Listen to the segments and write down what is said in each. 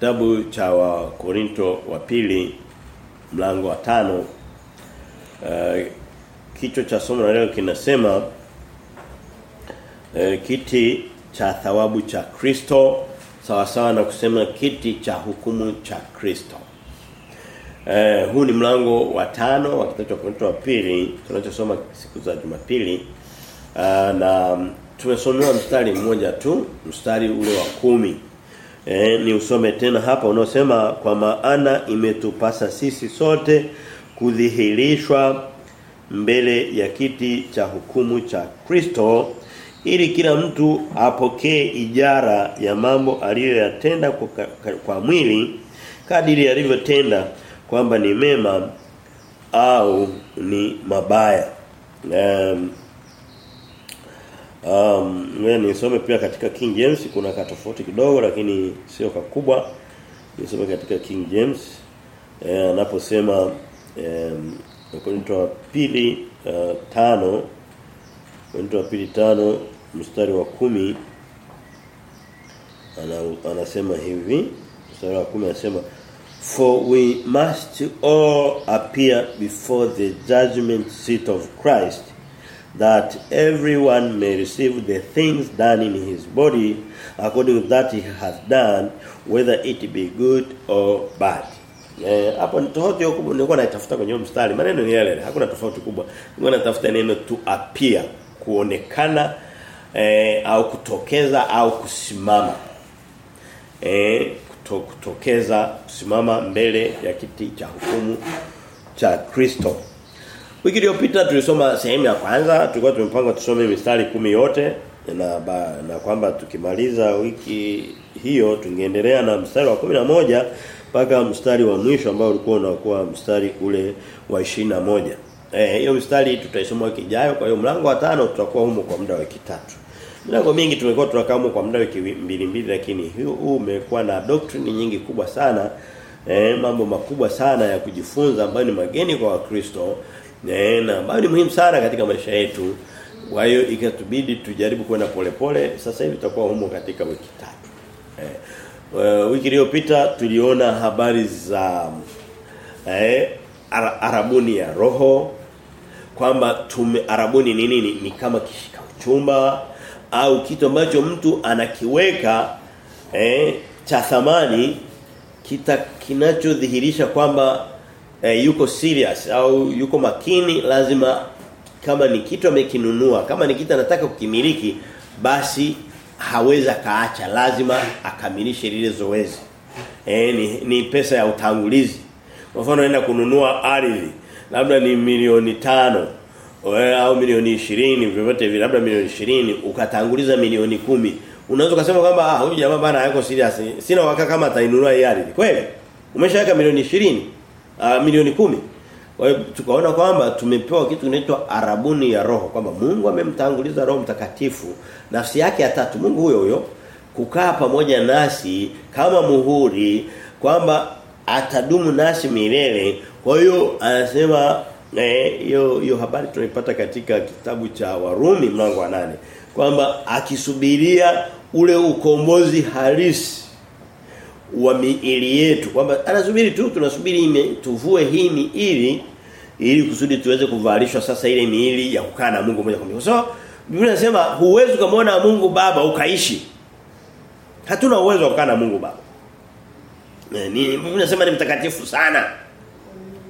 kitabu cha wa Korinto wa pili mlango wa tano uh, kichwa cha somo la leo kinasema uh, kiti cha thawabu cha Kristo sawa sawa na kusema kiti cha hukumu cha Kristo. Uh, huu ni mlango wa tano wa kitabu cha Korinto wa pili tunachosoma siku za Jumapili. Uh, na tumesomewa mstari mmoja tu, mstari ule wa kumi E, ni usome tena hapa unaosema kwa maana imetupasa sisi sote kudhihirishwa mbele ya kiti cha hukumu cha Kristo ili kila mtu apokee ijara ya mambo aliyoyatenda kwa, kwa mwili kadiri alivyotenda kwamba ni mema au ni mabaya. Um, Um, nisome pia katika King James kuna katofauti kidogo lakini sio kakubwa. Nisome katika King James eh anaposema eh Korinto wa pili uh, tano Korinto wa pili tano mstari wa kumi ana, anasema hivi mstari wa kumi anasema for we must all appear before the judgment seat of Christ that everyone may receive the things done in his body according to that he has done whether it be good or bad. Eh hapo tofauti huko nilikuwa naitafuta kwenye mstari maneno ni yale hakuna tofauti kubwa. Nilikuwa natafuta neno to appear kuonekana eh, au kutokeza au kusimama. Eh kuto, kutokeza kusimama mbele ya kiti cha hukumu cha Kristo. Wiki iliyopita tulisoma sehemu ya kwanza, tulikuwa tumepanga tusome mistari kumi yote na ba, na kwamba tukimaliza wiki hiyo tungeendelea na mstari wa moja mpaka mstari wa mwisho ambao ulikuwa unakuwa mstari ule wa na moja Eh hiyo mstari tutaisoma wiki ijayo kwa hiyo mlango wa tano tutakuwa humo kwa muda wa wiki tatu. Milango mingi tumekuwa tunakaa humo kwa muda wiki mbili mbili lakini huu umekuwa na doctrine nyingi kubwa sana eh mambo makubwa sana ya kujifunza ambayo ni mageni kwa Wakristo na ambayo ni muhimu sana katika maisha yetu. Kwa hiyo ikatubidi tujaribu kwenda polepole. Sasa hivi tutakuwa humo katika wiki tatu. Eh, uh, wiki iliyopita tuliona habari za eh ara, arabuni ya roho kwamba tume arabuni ni nini ni kama kishika uchumba au kitu ambacho mtu anakiweka eh cha thamani kita kinachodhihirisha kwamba eh, yuko serious au yuko makini lazima kama ni kitu amekinunua kama ni kitu anataka kukimiliki basi haweza kaacha lazima akamilishe lile zoezi. Eh ni, ni pesa ya utangulizi. Kwa mfano unaenda kununua ardhi labda ni milioni tano au milioni ishirini vyovyote vile labda milioni ishirini ukatanguliza milioni kumi. Unaweza kusema kwamba ah huyu jamaa bana hayako serious sina uhakika kama atainunua hii ardhi. Kweli umeshaweka milioni ishirini uh, milioni kumi Kwa hiyo tukaona kwamba tumepewa kitu kinaitwa arabuni ya roho kwamba Mungu amemtanguliza Roho Mtakatifu nafsi yake ya tatu Mungu huyo huyo kukaa pamoja nasi kama muhuri kwamba atadumu nasi milele. Kwa hiyo anasema hiyo eh, hiyo habari tunaipata katika kitabu cha Warumi mlango wa nane kwamba akisubiria ule ukombozi halisi wa miili yetu kwamba anasubiri tu tunasubiri ime tuvue hii miili ili kusudi tuweze kuvalishwa sasa ile miili ya kukaa na Mungu moja kwa moja. So Biblia inasema huwezi kumwona Mungu Baba ukaishi. Hatuna uwezo wa kukaa na Mungu Baba. Eh, ni Biblia inasema ni mtakatifu sana.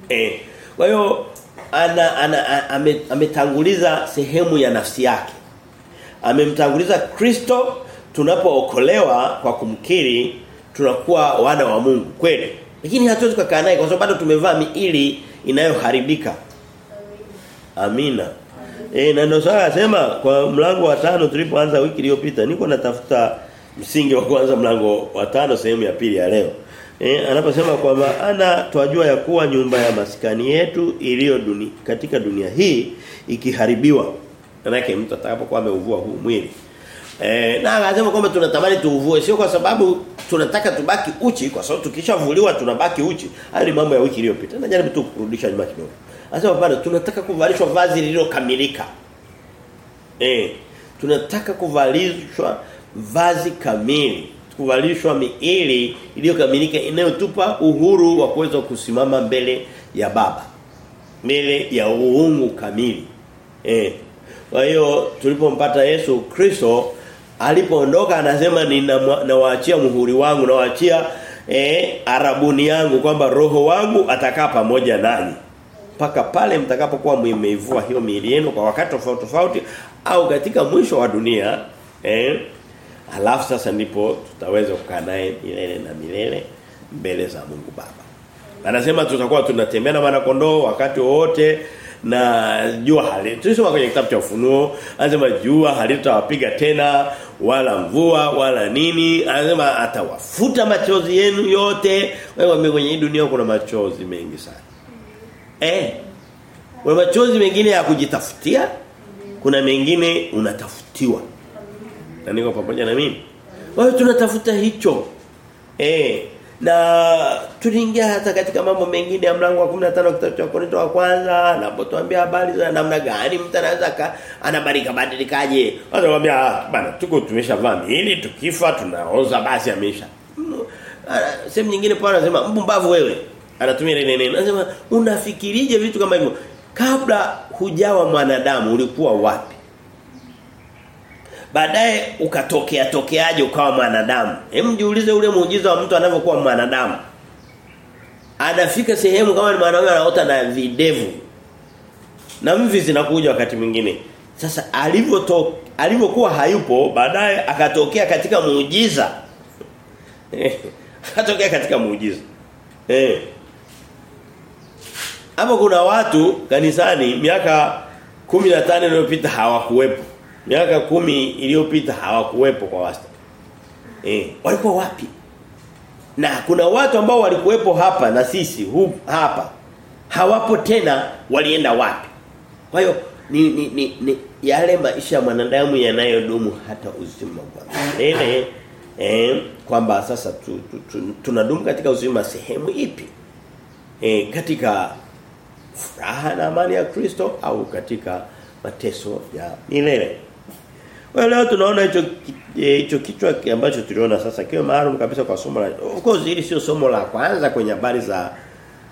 Eh, kwa hiyo ana, ana ametanguliza ame sehemu ya nafsi yake. Amemtanguliza Kristo tunapookolewa kwa kumkiri tunakuwa wana wa Mungu kweli. Lakini hatuwezi kukaa naye kwa sababu bado tumevaa miili inayoharibika. Amina. Eh na ndio sasa kwa mlango wa tano tulipoanza wiki iliyopita niko natafuta msingi wa kwanza mlango wa tano sehemu ya pili ya leo. Eh anaposema kwa maana twajua ya kuwa nyumba ya maskani yetu iliyo duni katika dunia hii ikiharibiwa. Maana mtu atakapokuwa ameuvua huu mwili Eh, na anasema kwamba tunatamani tuuvue sio kwa sababu tunataka tubaki uchi kwa sababu tukishavuliwa tunabaki uchi. Hayo ni mambo ya wiki iliyopita. Najaribu tu kurudisha nyuma kidogo. Anasema bado tunataka kuvalishwa vazi lililokamilika. Eh, tunataka kuvalishwa vazi kamili kuvalishwa miili iliyokamilika inayotupa uhuru wa kuweza kusimama mbele ya baba mbele ya uungu kamili eh kwa hiyo tulipompata Yesu Kristo alipoondoka anasema ninawaachia muhuri wangu nawaachia eh arabuni yangu kwamba roho wangu atakaa pamoja nanyi. Mpaka pale mtakapokuwa mmeivua hiyo miili yenu kwa wakati tofauti tofauti au katika mwisho wa dunia eh alafu sasa ndipo tutaweza kukaa naye milele na milele mbele za Mungu Baba. Anasema tutakuwa tunatembea na wana kondoo wakati wote na jua hali. Tulisoma kwenye kitabu cha ufunuo anasema jua halitawapiga tena wala mvua wala nini. Anasema atawafuta machozi yenu yote. Wewe kwenye hii dunia kuna machozi mengi sana. Eh? Kuna machozi mengine ya kujitafutia kuna mengine unatafutiwa. Na niko pamoja na mimi. Wewe tunatafuta hicho. Eh na tuliingia hata katika mambo mengine ya mlango wa 15 kitabu cha Korinto wa kwanza anapotuambia habari za namna gani mtu anaweza anabarika badilikaje anamwambia bana tuko tumeshavaa miili tukifa tunaoza basi amesha. Sehemu nyingine pale anasema mpumbavu wewe. Anatumia ile neno. Anasema unafikirije vitu kama hivyo? Kabla hujawa mwanadamu ulikuwa wapi baadaye ukatokea tokeaje ukawa mwanadamu? Hem jiulize ule muujiza wa mtu anavyokuwa mwanadamu. Anafika sehemu kama ni mwanaume anaota na videvu. Na mvi zinakuja wakati mwingine. Sasa alivyotoka alivyokuwa hayupo baadaye akatokea katika muujiza. Akatokea katika muujiza. Eh. Hapo kuna watu kanisani miaka 15 iliyopita hawakuwepo miaka kumi iliyopita hawakuwepo kwa wasta. Eh, walikuwa wapi? Na kuna watu ambao walikuwepo hapa na sisi hu, hapa. Hawapo tena walienda wapi? Kwa hiyo ni, ni, ni, ni yale maisha ya mwanadamu yanayodumu hata uzima wa milele eh kwamba sasa tu, tu, tu, tunadumu katika uzima sehemu ipi? Eh katika furaha na amani ya Kristo au katika mateso ya milele. Kwa leo tunaona hicho hicho kichwa ambacho tuliona sasa kiwe maalum kabisa kwa somo la of course hili sio somo la kwanza kwenye habari za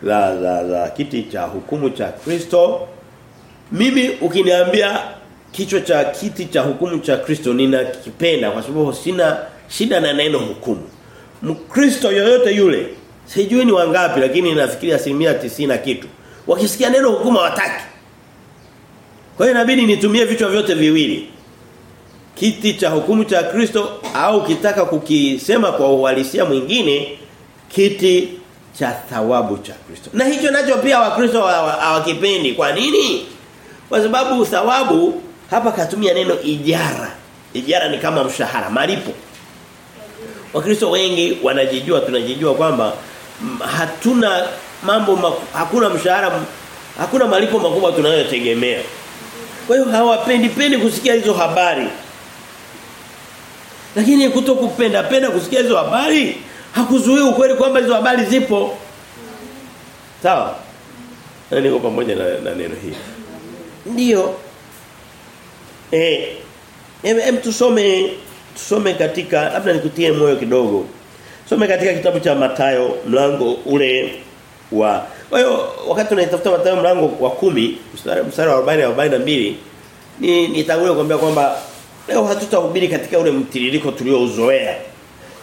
za, za, za kiti cha hukumu cha Kristo. Mimi ukiniambia kichwa cha kiti cha hukumu cha Kristo ninakipenda kwa sababu sina shida na neno hukumu. Mkristo yoyote yule sijui ni wangapi lakini nafikiria asilimia tisina kitu. Wakisikia neno hukumu hawataki. Kwa hiyo inabidi nitumie vichwa vyote viwili kiti cha hukumu cha Kristo au kitaka kukisema kwa uhalisia mwingine kiti cha thawabu cha Kristo. Na hicho nacho pia wakristo hawakipendi. Kwa nini? Kwa sababu thawabu hapa katumia neno ijara. Ijara ni kama mshahara, malipo. Wakristo wengi wanajijua tunajijua kwamba hatuna mambo maku, hakuna mshahara hakuna malipo makubwa tunayotegemea. Kwa hiyo hawapendi pendi kusikia hizo habari. Lakini kutokupenda penda kusikia hizo habari hakuzuii ukweli kwamba hizo habari zipo. Sawa? Na niko pamoja na, na neno hili. Ndio. Eh em, em tusome tusome katika labda nikutie moyo kidogo. Some katika kitabu cha Matayo mlango ule wa kwa hiyo wakati tunaitafuta matayo mlango wa kumi mstari mstari wa 40 42 ni nitangulia kuambia kwamba leo hatutahubiri katika ule mtiririko tuliouzoea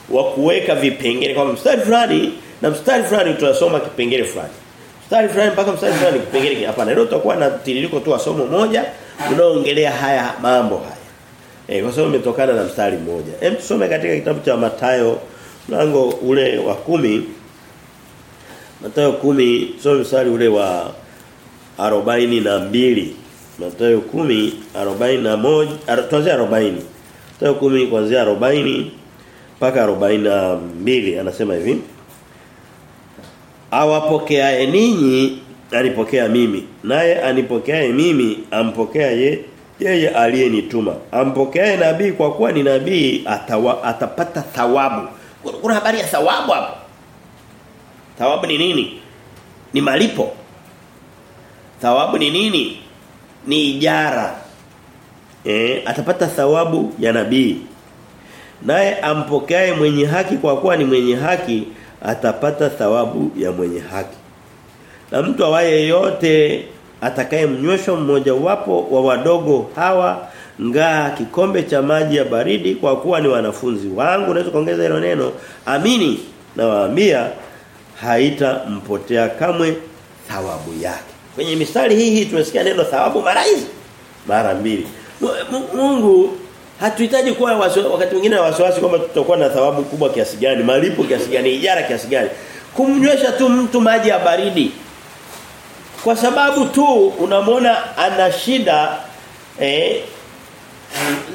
wa kuweka vipengele kwa mstari fulani na mstari fulani tunasoma kipengele fulani. Mstari fulani mpaka mstari fulani kipengele hapana leo tutakuwa na mtiririko tu wa somo moja unaoongelea haya mambo haya. Eh kwa sababu umetokana na mstari mmoja. Hem tusome katika kitabu cha Mathayo mlango ule wa kumi Mathayo kumi tusome mstari ule wa arobaini na mbili Mathayo kumi arobaini na moja tuanze arobaini. Mathayo kumi kuanzia arobaini mpaka arobaini na mbili anasema hivi. Awapokeaye ninyi alipokea mimi. Naye anipokeaye mimi ampokea ye yeye aliyenituma. Ampokeaye nabii kwa kuwa ni nabii atawa, atapata thawabu. Kuna habari ya thawabu hapo. Thawabu ni nini? Ni malipo. Thawabu ni nini ni ijara. Eh atapata thawabu ya nabii. Naye ampokeaye mwenye haki kwa kuwa ni mwenye haki atapata thawabu ya mwenye haki. Na mtu awaye yote atakayemnywesha mmoja wapo wa wadogo hawa ngaa kikombe cha maji ya baridi kwa kuwa ni wanafunzi wangu unaweza kuongeza hilo neno amini na waambia haitampotea kamwe thawabu yake kwenye mistari hii hii tumesikia neno thawabu mara hizi mara mbili Mungu hatuhitaji kuwa waso, wakati mwingine wasiwasi kwamba tutakuwa na thawabu kubwa kiasi gani malipo kiasi gani ijara kiasi gani kumnywesha tu mtu maji ya baridi kwa sababu tu unamwona ana shida eh,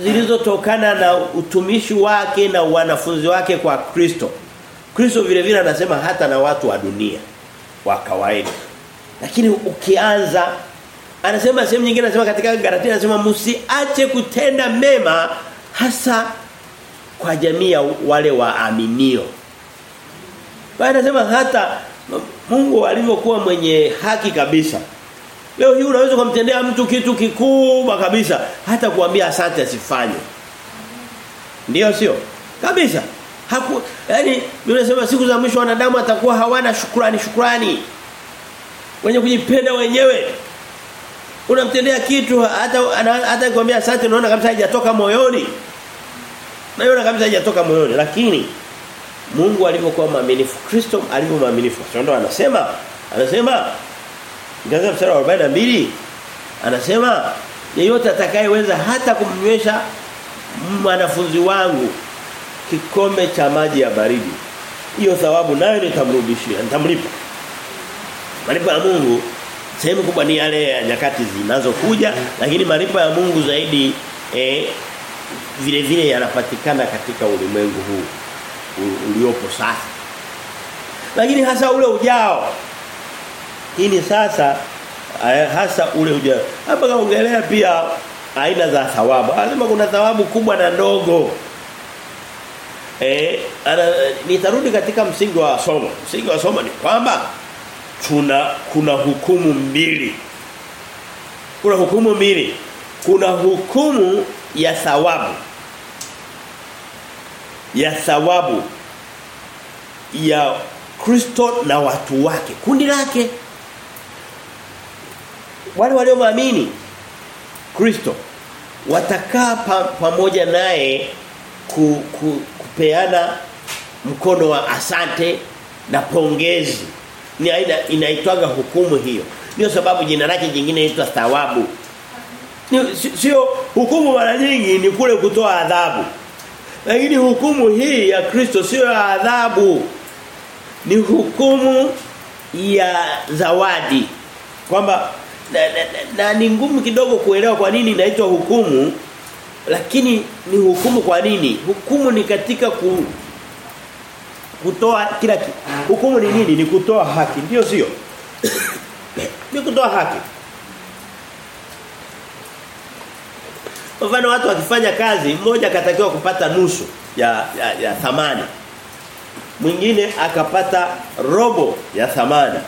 zilizotokana na utumishi wake na wanafunzi wake kwa Kristo. Kristo vile vile anasema hata na watu wa dunia wa kawaida. Lakini ukianza anasema sehemu nyingine anasema katika Galatia anasema msiache kutenda mema hasa kwa jamii ya wale waaminio. Bwana anasema hata Mungu alivyokuwa mwenye haki kabisa. Leo hii unaweza kumtendea mtu kitu kikubwa kabisa hata kuambia asante asifanye. Ndiyo sio? Kabisa. Haku yani siku za mwisho wanadamu atakuwa hawana shukrani shukrani. Wenye kujipenda wenyewe. Unamtendea kitu hata hata kuambia asante unaona kabisa haijatoka moyoni. Unaona kabisa haijatoka moyoni lakini Mungu alivyokuwa mwaminifu, Kristo alivyo mwaminifu. Ndo anasema, anasema Ngaza mstari wa 42 anasema yeyote atakayeweza hata kumnywesha mwanafunzi wangu kikombe cha maji ya baridi. Hiyo thawabu nayo nitamrudishia, nitamlipa. Malipo ya Mungu sehemu kubwa ni yale ya nyakati zinazokuja lakini malipo ya Mungu zaidi eh, vile vile yanapatikana katika ulimwengu huu uliopo sasa. Lakini hasa ule ujao. Hii ni sasa hasa ule ujao. Hapa kaongelea pia aina za thawabu. Anasema kuna thawabu kubwa na ndogo. Eh, ana, nitarudi katika msingi wa somo. Msingi wa somo ni kwamba tuna kuna hukumu mbili. Kuna hukumu mbili. Kuna hukumu ya thawabu ya thawabu ya Kristo na watu wake kundi lake wale walioamini Kristo watakaa pa, pamoja naye ku, ku, kupeana mkono wa asante na pongezi ni aina inaitwaga hukumu hiyo ndio sababu jina lake jingine inaitwa thawabu sio hukumu mara nyingi ni kule kutoa adhabu lakini hukumu hii ya Kristo sio ya adhabu. Ni hukumu ya zawadi. Kwamba na, na, na, na ni ngumu kidogo kuelewa kwa nini inaitwa hukumu lakini ni hukumu kwa nini? Hukumu ni katika ku, kutoa kila. Hukumu ni nini? Ni kutoa haki, ndio sio? ni kutoa haki. Mfano watu wakifanya kazi, mmoja akatakiwa kupata nusu ya, ya, ya thamani. Mwingine akapata robo ya thamani.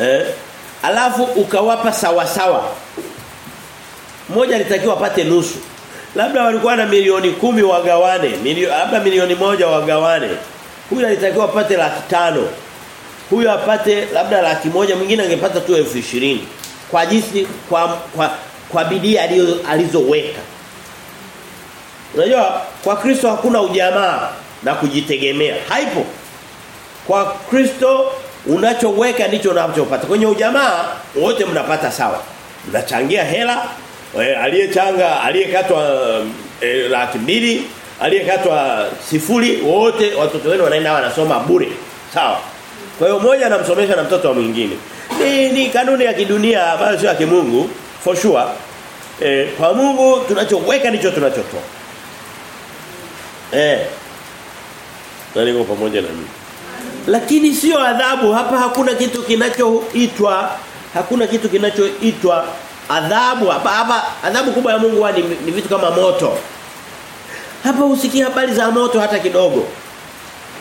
Eh? Alafu ukawapa sawa sawa. Mmoja alitakiwa apate nusu. Labda walikuwa na milioni kumi wagawane, milio, labda milioni moja wagawane. Huyu alitakiwa apate laki tano. Huyu apate labda laki moja, mwingine angepata tu elfu ishirini Kwa jinsi kwa kwa kwa bidii alizoweka. Unajua kwa Kristo hakuna ujamaa na kujitegemea. Haipo. Kwa Kristo unachoweka ndicho unachopata. Kwenye ujamaa wote mnapata sawa. Mnachangia hela, aliyechanga, aliyekatwa e, laki mbili, aliyekatwa sifuri, wote watoto wenu wanaenda wanasoma bure. Sawa. Kwa hiyo mmoja anamsomesha na mtoto wa mwingine. Ni, ni kanuni ya kidunia ambayo sio ya kimungu for sure. Eh, kwa Mungu tunachoweka ndicho tunachotoa. Eh. Niko pamoja na mimi. Lakini sio adhabu, hapa hakuna kitu kinachoitwa hakuna kitu kinachoitwa adhabu hapa hapa adhabu kubwa ya Mungu ni, ni vitu kama moto. Hapa usikie habari za moto hata kidogo.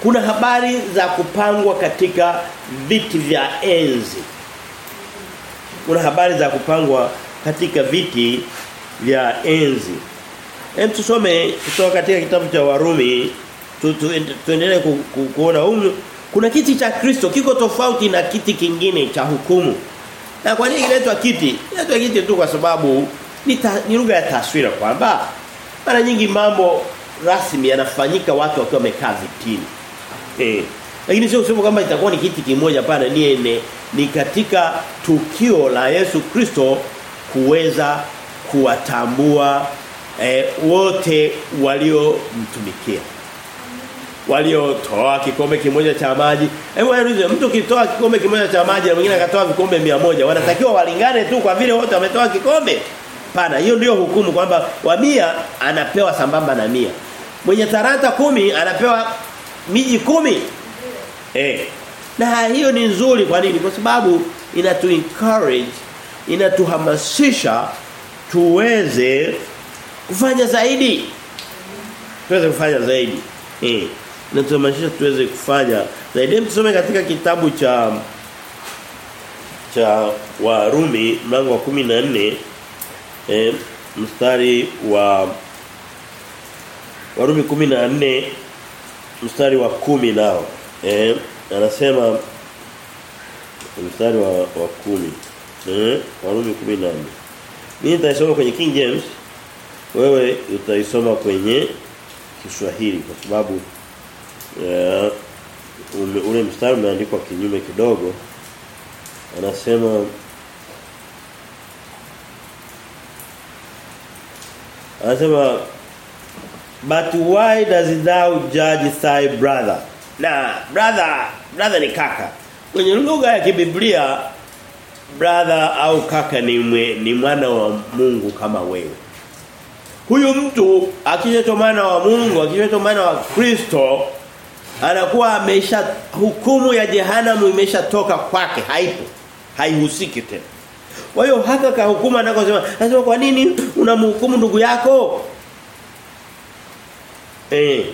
Kuna habari za kupangwa katika viti vya enzi. Kuna habari za kupangwa katika viti vya enzi. Hem tusome kutoka katika kitabu cha Warumi tu, tu, tuendelee ku, ku, kuona humu kuna kiti cha Kristo kiko tofauti na kiti kingine cha hukumu. Na kwa nini inaitwa kiti? Inaitwa kiti tu kwa sababu ni, ni lugha ya taswira kwamba mara nyingi mambo rasmi yanafanyika watu wakiwa wamekaa vitini. Eh. Lakini sio kusema kwamba itakuwa ni kiti kimoja pana ni ene, ni katika tukio la Yesu Kristo kuweza kuwatambua eh, wote waliomtumikia waliotoa kikombe kimoja cha maji. Hebu niulize mtu kitoa kikombe kimoja cha maji na mwingine akatoa vikombe mia moja wanatakiwa walingane tu kwa vile wote wametoa kikombe? Pana, hiyo ndio hukumu kwamba wa mia anapewa sambamba na mia. Mwenye tarata kumi anapewa miji kumi. Eh. Na hiyo ni nzuri kwa nini? Kwa sababu inatu encourage, inatuhamasisha tuweze kufanya zaidi. Tuweze kufanya zaidi. Eh natuhamasisha tuweze kufanya. Zaidi tusome katika kitabu cha cha Warumi mlango wa 14 eh, mstari wa Warumi 14 mstari wa kumi nao. Eh, anasema mstari wa wa kumi. Eh, Warumi 14 mimi nitaisoma kwenye King James wewe utaisoma kwenye Kiswahili kwa sababu Yeah, ule mstari umeandikwa kinyume kidogo. Anasema anasema but why does thou judge thy brother? Na brother brother ni kaka. Kwenye lugha ya kibiblia brother au kaka ni mwe, ni mwana wa Mungu kama wewe. Huyu mtu akijeto mwana wa Mungu akijeto mwana wa Kristo anakuwa amesha hukumu ya jehanamu imeshatoka kwake haipo haihusiki tena. Kwa hiyo haka ka hukumu anakosema anasema kwa nini unamhukumu ndugu yako? Eh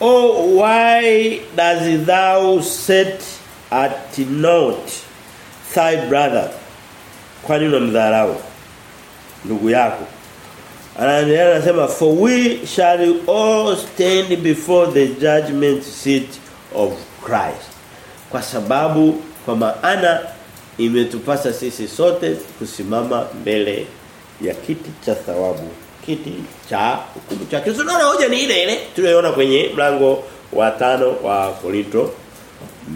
Oh why does thou set at naught thy brother? Kwa nini unamdharau ndugu yako Anaendelea anasema for we shall all stand before the judgment seat of Christ. Kwa sababu kwa maana imetupasa sisi sote kusimama mbele ya kiti cha thawabu, kiti cha hukumu cha Kristo. Naona hoja ni ile ile tuliyoona kwenye mlango wa tano wa Korinto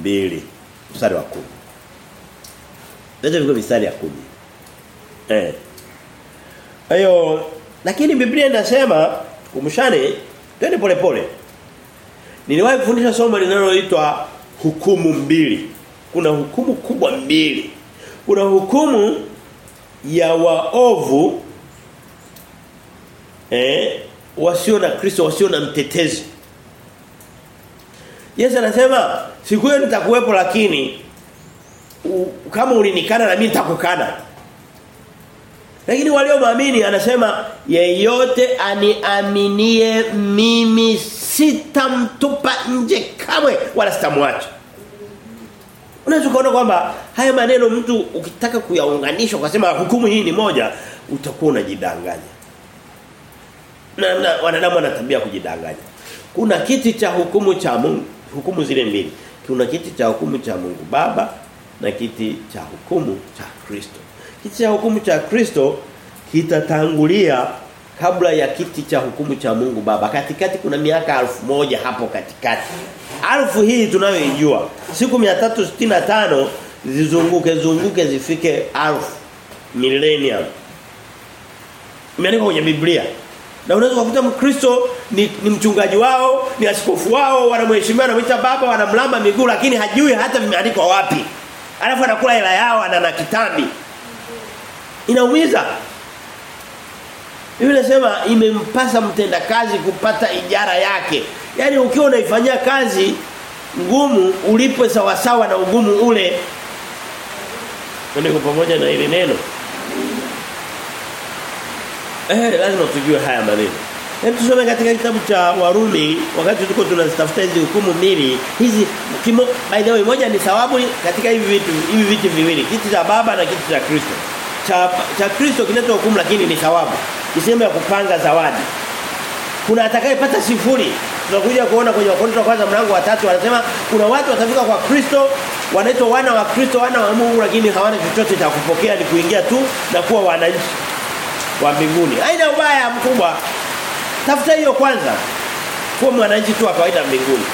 2 mstari wa 10. Ndio viko mstari ya 10. Eh. Hayo lakini Biblia inasema kumshane twende polepole. Niliwahi kufundisha somo linaloitwa hukumu mbili. Kuna hukumu kubwa mbili. Kuna hukumu ya waovu eh wasio na Kristo wasio na mtetezi. Yesu anasema siku hiyo nitakuwepo lakini u, kama ulinikana na mimi nitakukana. Lakini walioamini anasema yeyote aniaminie mimi sitamtupa nje kamwe wala sitamwacha. Unaweza kuona kwamba haya maneno mtu ukitaka kuyaunganisha ukasema hukumu hii ni moja utakuwa unajidanganya. Na, na wanadamu wana tabia kujidanganya. Kuna kiti cha hukumu cha Mungu, hukumu zile mbili. Kuna kiti cha hukumu cha Mungu Baba na kiti cha hukumu cha Kristo. Kiti cha hukumu cha Kristo kitatangulia kabla ya kiti cha hukumu cha Mungu Baba. Katikati kuna miaka alfu moja hapo katikati. Alfu hii tunayoijua. Siku 365 zizunguke zunguke zifike alfu millennium. Imeandikwa kwenye Biblia. Na unaweza kukuta Mkristo ni, ni mchungaji wao, ni askofu wao, wanamheshimia wanamwita baba, wanamlamba miguu lakini hajui hata vimeandikwa wapi. Alafu anakula hela yao ana na kitambi. Inaumiza. Biblia inasema imempasa mtenda kazi kupata ijara yake. yani ukiwa unaifanyia kazi ngumu ulipwe sawa sawa na ugumu ule. Ndio pamoja na ile neno. Eh lazima tujue haya maneno. Hebu tusome katika kitabu cha Warumi wakati tuko tunazitafuta hizi hukumu mbili hizi kimo, by the way moja ni thawabu katika hivi vitu hivi vitu viwili kiti cha baba na kiti cha Kristo cha cha Kristo kinatoa hukumu lakini ni thawabu ni sehemu ya kupanga zawadi. Kuna atakayepata sifuri. Tunakuja kuona kwenye Wakorintho kwanza mlango wa tatu anasema kuna watu watafika kwa Kristo wanaitwa wana wa Kristo wana wa Mungu lakini hawana chochote cha kupokea ni kuingia tu na kuwa wananchi wa mbinguni. aina ubaya mkubwa. Tafuta hiyo kwanza. Kuwa mwananchi tu wa kawaida mbinguni.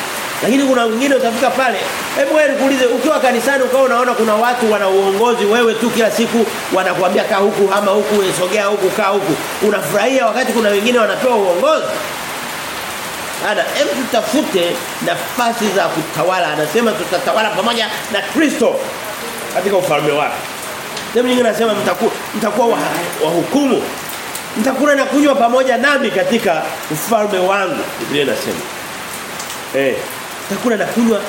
Lakini kuna wengine utafika pale. Hebu wewe nikuulize ukiwa kanisani ukao unaona kuna watu wana uongozi wewe tu kila siku wanakuambia kaa huku ama huku sogea huku kaa huku. Unafurahia wakati kuna wengine wanapewa uongozi. Ana hebu tutafute nafasi za kutawala. Anasema tutatawala pamoja na Kristo katika ufalme wake. Sehemu nyingine anasema mtakuwa mtakuwa wahukumu. Wa mtakula na kunywa pamoja nami katika ufalme wangu. Biblia inasema. Eh, mtakula na kunywa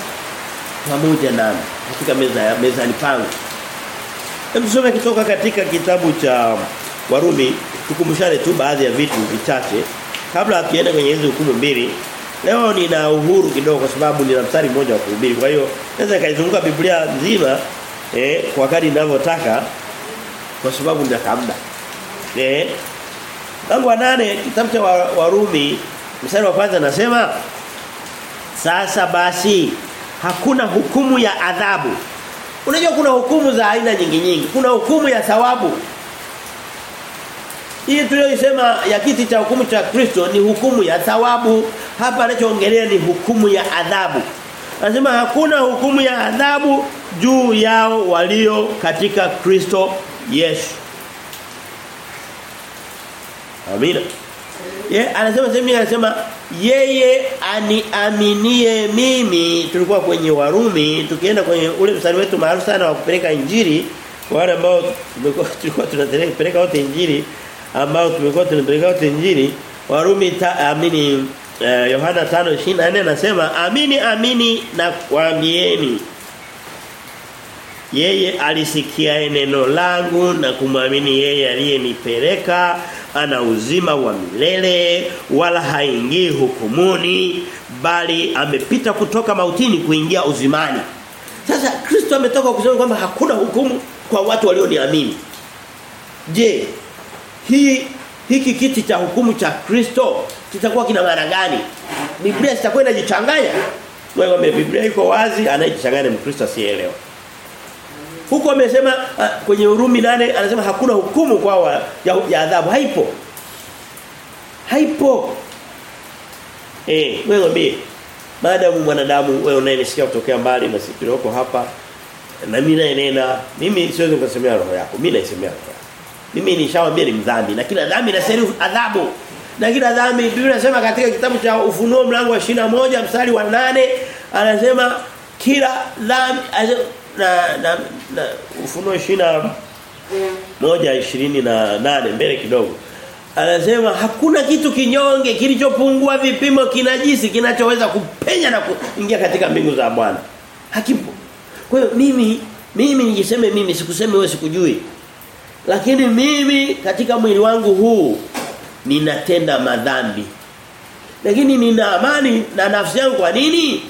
pamoja nami katika meza ya mezani pangu. Hebu tusome kutoka katika kitabu cha Warumi tukumbushane tu baadhi ya vitu vichache kabla tuende kwenye hizo hukumu mbili. Leo nina uhuru kidogo kwa sababu nina mstari mmoja wa kuhubiri. Kwa hiyo naweza kaizunguka Biblia nzima eh kwa kadri ninavyotaka kwa sababu nina kamda. Eh Mlango wa nane kitabu cha Warumi mstari wa kwanza nasema sasa basi hakuna hukumu ya adhabu. Unajua kuna hukumu za aina nyingi nyingi. Kuna hukumu ya thawabu. Hii tuliyosema ya kiti cha hukumu cha Kristo ni hukumu ya thawabu. Hapa anachoongelea ni hukumu ya adhabu. Anasema hakuna hukumu ya adhabu juu yao walio katika Kristo Yesu. Amina. Ye anasema sema anasema yeye aniaminie mimi. Tulikuwa kwenye Warumi tukienda kwenye ule mstari wetu maarufu sana wa kupeleka injili kwa wale ambao tulikuwa tunapeleka wote injili ambao tumekuwa tunapeleka wote injili Warumi ta, amini uh, 5:24 anasema amini amini na kuambieni yeye alisikia neno langu na kumwamini yeye aliyenipeleka ana uzima wa milele wala haingii hukumuni bali amepita kutoka mautini kuingia uzimani. Sasa Kristo ametoka kusema kwamba hakuna hukumu kwa watu walioniamini. Je, hii hiki kiti cha hukumu cha Kristo kitakuwa kina maana gani? Biblia sitakuwa inajichanganya. Wewe Biblia iko wazi anayejichanganya Mkristo asiyeelewa. Huko amesema uh, kwenye Urumi nane anasema hakuna hukumu kwa wa, ya, ya adhabu haipo. Haipo. Eh, wewe ngambie. Maadamu mwanadamu wewe unayenisikia kutokea mbali na sisi tulioko hapa na mimi naenena, mimi siwezi kusemea roho yako. Mimi naisemea roho yako. Mimi nishawaambia ni mdhambi na kila dhambi inastahili adhabu. Na kila dhambi Biblia inasema katika kitabu cha Ufunuo mlango wa moja mstari wa nane anasema kila dhambi na na, na ufunuo 20 moja ishirini na nane mbele kidogo. Anasema hakuna kitu kinyonge kilichopungua vipimo kinajisi kinachoweza kupenya na kuingia katika mbingu za Bwana. Hakipo kwa hiyo mimi mimi nijiseme mimi sikuseme wewe sikujui. Lakini mimi katika mwili wangu huu ninatenda madhambi. Lakini nina amani na nafsi yangu kwa nini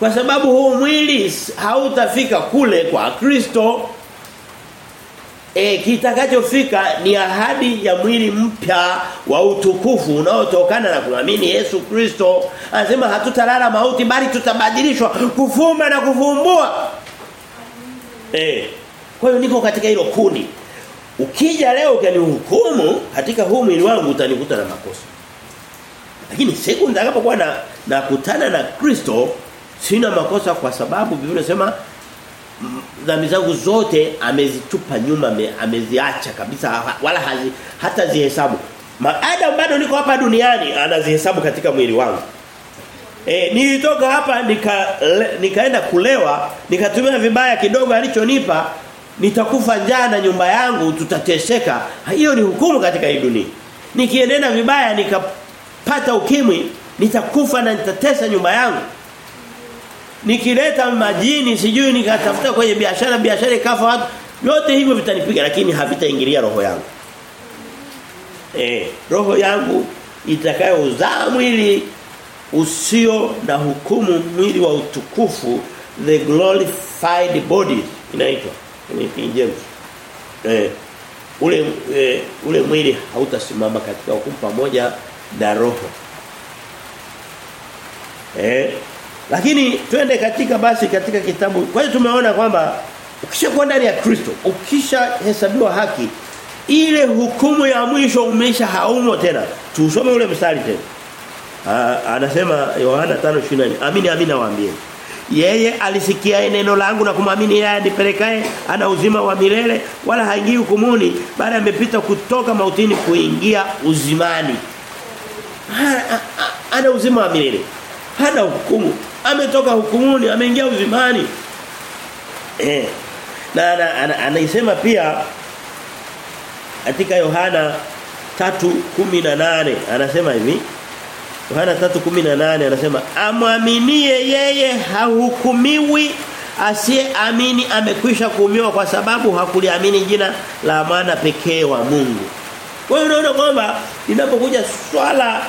kwa sababu huu mwili hautafika kule kwa Kristo. E, kitakachofika ni ahadi ya mwili mpya wa utukufu unaotokana na kuamini Yesu Kristo. Anasema hatutalala mauti bali tutabadilishwa kufumba na kufumbua. Eh. Kwa hiyo niko katika hilo kundi. Ukija leo ukanihukumu katika huu mwili wangu utanikuta na makosa. Lakini siku nitakapokuwa na nakutana na Kristo sina makosa kwa sababu Biblia inasema dhambi zangu zote amezitupa nyuma ameziacha kabisa wala hazi, hata zihesabu. Maadamu bado niko hapa duniani anazihesabu katika mwili wangu. E, nilitoka hapa nika le, nikaenda kulewa, nikatumia vibaya kidogo alichonipa, nitakufa njaa na nyumba yangu tutateseka. Hiyo ni hukumu katika hii dunia. Nikienenda vibaya nikapata ukimwi, nitakufa na nitatesa nyumba yangu nikileta majini sijui nikatafuta kwenye biashara biashara ikafa watu yote hivyo vitanipiga lakini havitaingilia roho yangu eh roho yangu itakayozaa mwili usio na hukumu mwili wa utukufu the glorified body inaitwa James eh ule e, ule mwili hautasimama katika hukumu pamoja na roho. Eh? Lakini twende katika basi katika kitabu. Kwa hiyo tumeona kwamba ukishakuwa ndani ya Kristo, ukishahesabiwa haki, ile hukumu ya mwisho umeisha haumo tena. Tusome ule mstari tena. Aa, anasema Yohana 5:24 Amini amini nawaambia yeye alisikia neno langu na kumwamini yeye anipelekaye ana uzima wa milele wala haingii hukumuni bali amepita kutoka mautini kuingia uzimani ha, ha, ha, ana uzima wa milele hana hukumu ametoka hukumuni ameingia uzimani. Eh. Na anaisema pia katika Yohana 3:18 anasema hivi. Yohana 3:18 anasema amwaminie yeye hahukumiwi asiyeamini amekwisha kuumiwa kwa sababu hakuliamini jina la maana pekee wa Mungu. Kwa hiyo unaona kwamba linapokuja swala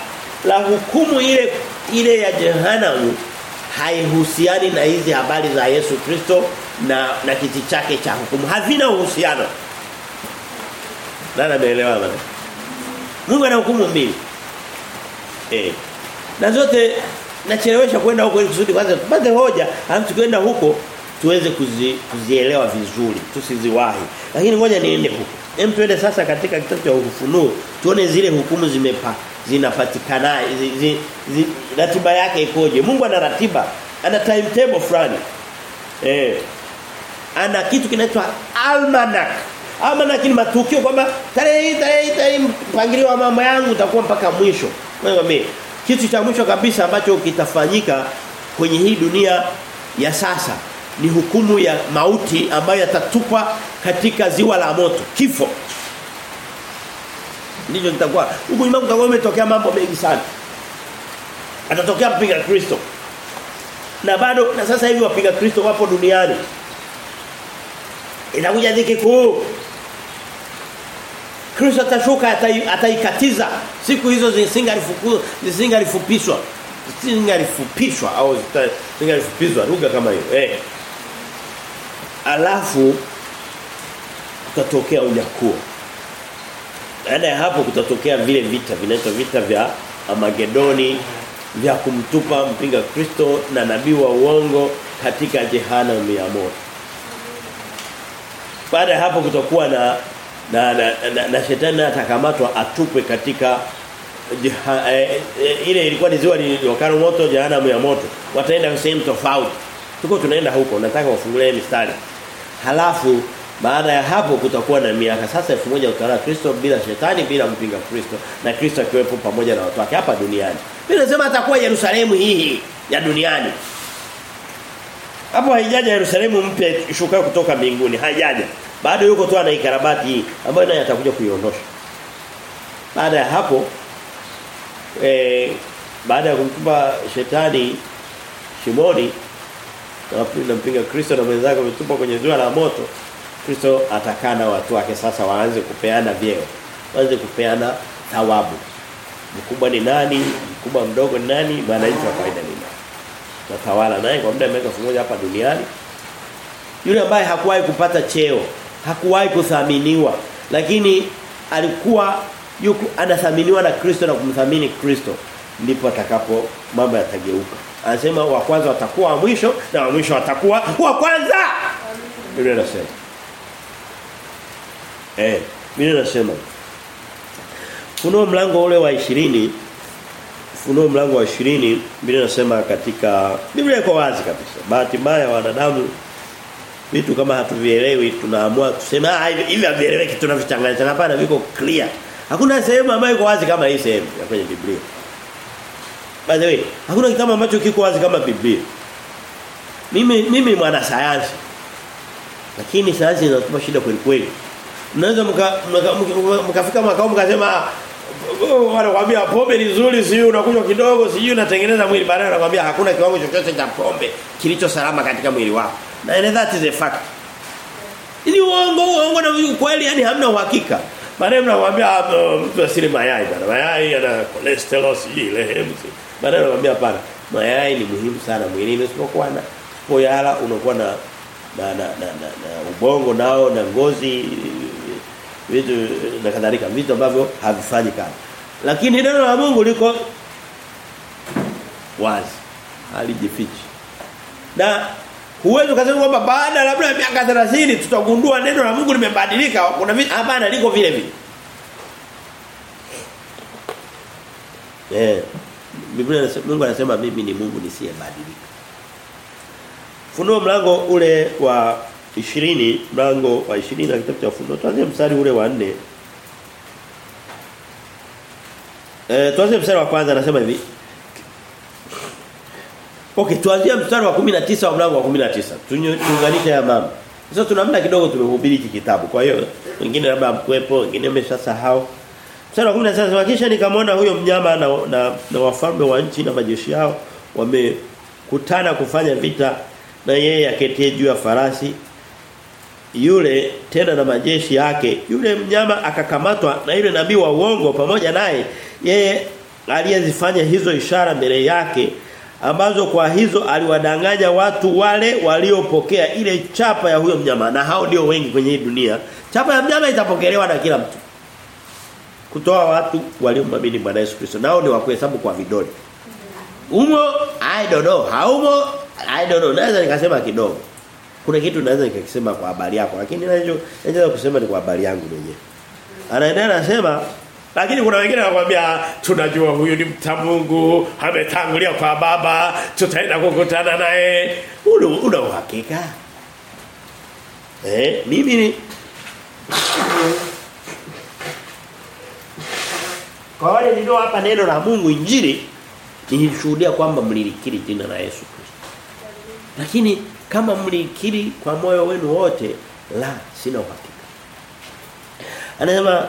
la hukumu ile ile ya jehanamu haihusiani na hizi habari za Yesu Kristo na na kiti chake cha hukumu. hazina uhusiano. Nani ameelewa bana? Mungu ana hukumu mbili. Eh. Na zote nachelewesha kwenda huko kusudi kwanza tupate hoja, alafu tukienda huko tuweze kuzi, kuzielewa vizuri, tusiziwahi. Lakini ngoja niende huko. Hem tuende sasa katika kitabu cha ufunuo, tuone zile hukumu zimepa zinapatikana zi, zi, zi, ratiba yake ikoje. Mungu ana ratiba, ana timetable fulani. Eh. Ana kitu kinaitwa almanac. Almanac ni matukio kwamba tarehe hii tarehe hii tarehe mpangilio wa mama yangu utakuwa mpaka mwisho. Wewe kitu cha mwisho kabisa ambacho kitafanyika kwenye hii dunia ya sasa ni hukumu ya mauti ambayo yatatupwa katika ziwa la moto kifo ndivyo nitakuwa. Huko nyuma kutakuwa umetokea mambo mengi sana. Atatokea mpiga Kristo. Na bado na sasa hivi wapiga Kristo wapo duniani. Inakuja dhiki kuu. Kristo atashuka ataikatiza. Siku hizo zisingalifukuzwa zisingalifupishwa. Zisingalifupishwa au zisingalifupizwa lugha kama hiyo eh. Alafu kutatokea unyakuo baada ya hapo kutatokea vile vita vinaitwa vita vya Amagedoni vya kumtupa mpinga Kristo na nabii wa uongo katika jehanamu ya moto. Baada ya hapo kutakuwa na na, na, na, na shetani atakamatwa atupwe katika jiha, e, e, ile ilikuwa ni ziwa lililokana moto jehanamu ya moto. Wataenda sehemu tofauti. Tuko tunaenda huko nataka wafungulie mistari. Halafu baada ya hapo kutakuwa na miaka sasa 1000 utawala Kristo bila shetani bila mpinga Kristo na Kristo akiwepo pamoja na watu wake hapa duniani. Mimi nasema atakuwa Yerusalemu hii ya duniani. Hapo haijaja Yerusalemu mpya ishukayo kutoka mbinguni haijaja. Bado yuko tu ana ikarabati hii ambayo naye atakuja kuiondosha. Baada ya hapo eh baada ya kumtupa shetani shimoni na mpinga Kristo na mwenzake wametupa kwenye ziwa la moto Kristo atakaa na watu wake. Sasa waanze kupeana vyeo waanze kupeana thawabu. Mkubwa ni nani? Mkubwa mdogo ni nani? Mwananchi wa kawaida ni nani? Natawala naye kwa muda miaka 1000 hapa duniani. Yule ambaye hakuwahi kupata cheo hakuwahi kuthaminiwa lakini alikuwa yuko anathaminiwa na Kristo na kumthamini Kristo ndipo atakapo mambo yatageuka. Anasema wa kwanza watakuwa wa mwisho na wa mwisho watakuwa wa kwanza. Biblia inasema eh Biblia inasema Funuo mlango ule wa 20 Funuo mlango wa 20 Biblia inasema katika Biblia iko wazi kabisa. Bahati mbaya wanadamu vitu kama hatuvielewi tunaamua tuseme ah hivi havieleweki tunavichanganya hapana viko clear. Hakuna sehemu ambayo iko wazi kama hii sehemu ya kwenye Biblia. By the way hakuna kitabu ambacho kiko wazi kama Biblia. Mimi mimi mwanasayansi. lakini sayansi inatupa shida kweli kweli mnaweza mkafika makao mkasema wanakuambia pombe ni nzuri sio unakunywa kidogo siyo unatengeneza mwili. Baadaye anakuambia hakuna kiwango chochote cha pombe kilicho salama katika mwili wako. Na and that is a fact. Ni uongo uongo na ukweli yani hamna uhakika. Baadaye mnakuambia mtu asile mayai bana mayai yana cholesterol ile hebu baadaye anakuambia hapana mayai ni muhimu sana mwilini usipokuwa na poyala unakuwa na na, na, na, na, na ubongo nao na ngozi vitu na kadhalika. Vitu ambavyo havifanyi kazi. Lakini neno la Mungu liko wazi. Halijifichi. Na huwezi kusema kwamba baada labda ya miaka 30 tutagundua neno la Mungu limebadilika. Kuna vitu hapana liko vile vile. Eh Biblia Mungu anasema mimi ni Mungu nisiyebadilika. Funuo mlango ule wa 20 mlango wa 20 na kitabu cha Ufunuo tuanze mstari ule wa 4 Eh tuanze mstari wa kwanza anasema hivi. Okay tuanzie mstari wa 19 wa mlango wa 19 tuunganishe ya mama sasa tuna muda kidogo tumehubiri hiki kitabu kwa hiyo wengine labda mkwepo wengine wameshasahau Mstari wa 19 anasema kisha nikamwona huyo mnyama na, na, na wafalme wa nchi na majeshi yao wamekutana kufanya vita na yeye aketie juu ya farasi yule tena na majeshi yake yule mnyama akakamatwa na yule nabii wa uongo pamoja naye yeye aliyezifanya hizo ishara mbele yake ambazo kwa hizo aliwadanganya watu wale waliopokea ile chapa ya huyo mnyama na hao ndio wengi kwenye hii dunia. Chapa ya mnyama itapokelewa na kila mtu. Kutoa watu waliomwamini Bwana Yesu Kristo. Nao ni wakuhesabu kwa vidole. Umo? I don't know. Haumo? I don't know. Naweza nikasema kidogo kuna kitu naweza nikakisema kwa habari yako lakini nacho naweza kusema ni kwa habari yangu mwenyewe. Anaendelea anasema lakini kuna wengine wanakuambia tunajua huyu ni mta Mungu ametangulia kwa baba tutaenda kukutana naye. Una una uhakika? Eh mimi ni Kwa wale ndio hapa neno la Mungu injili nilishuhudia kwamba mlilikiri jina la Yesu Kristo. Lakini kama mlikiri kwa moyo wenu wote la sina uhakika. Anasema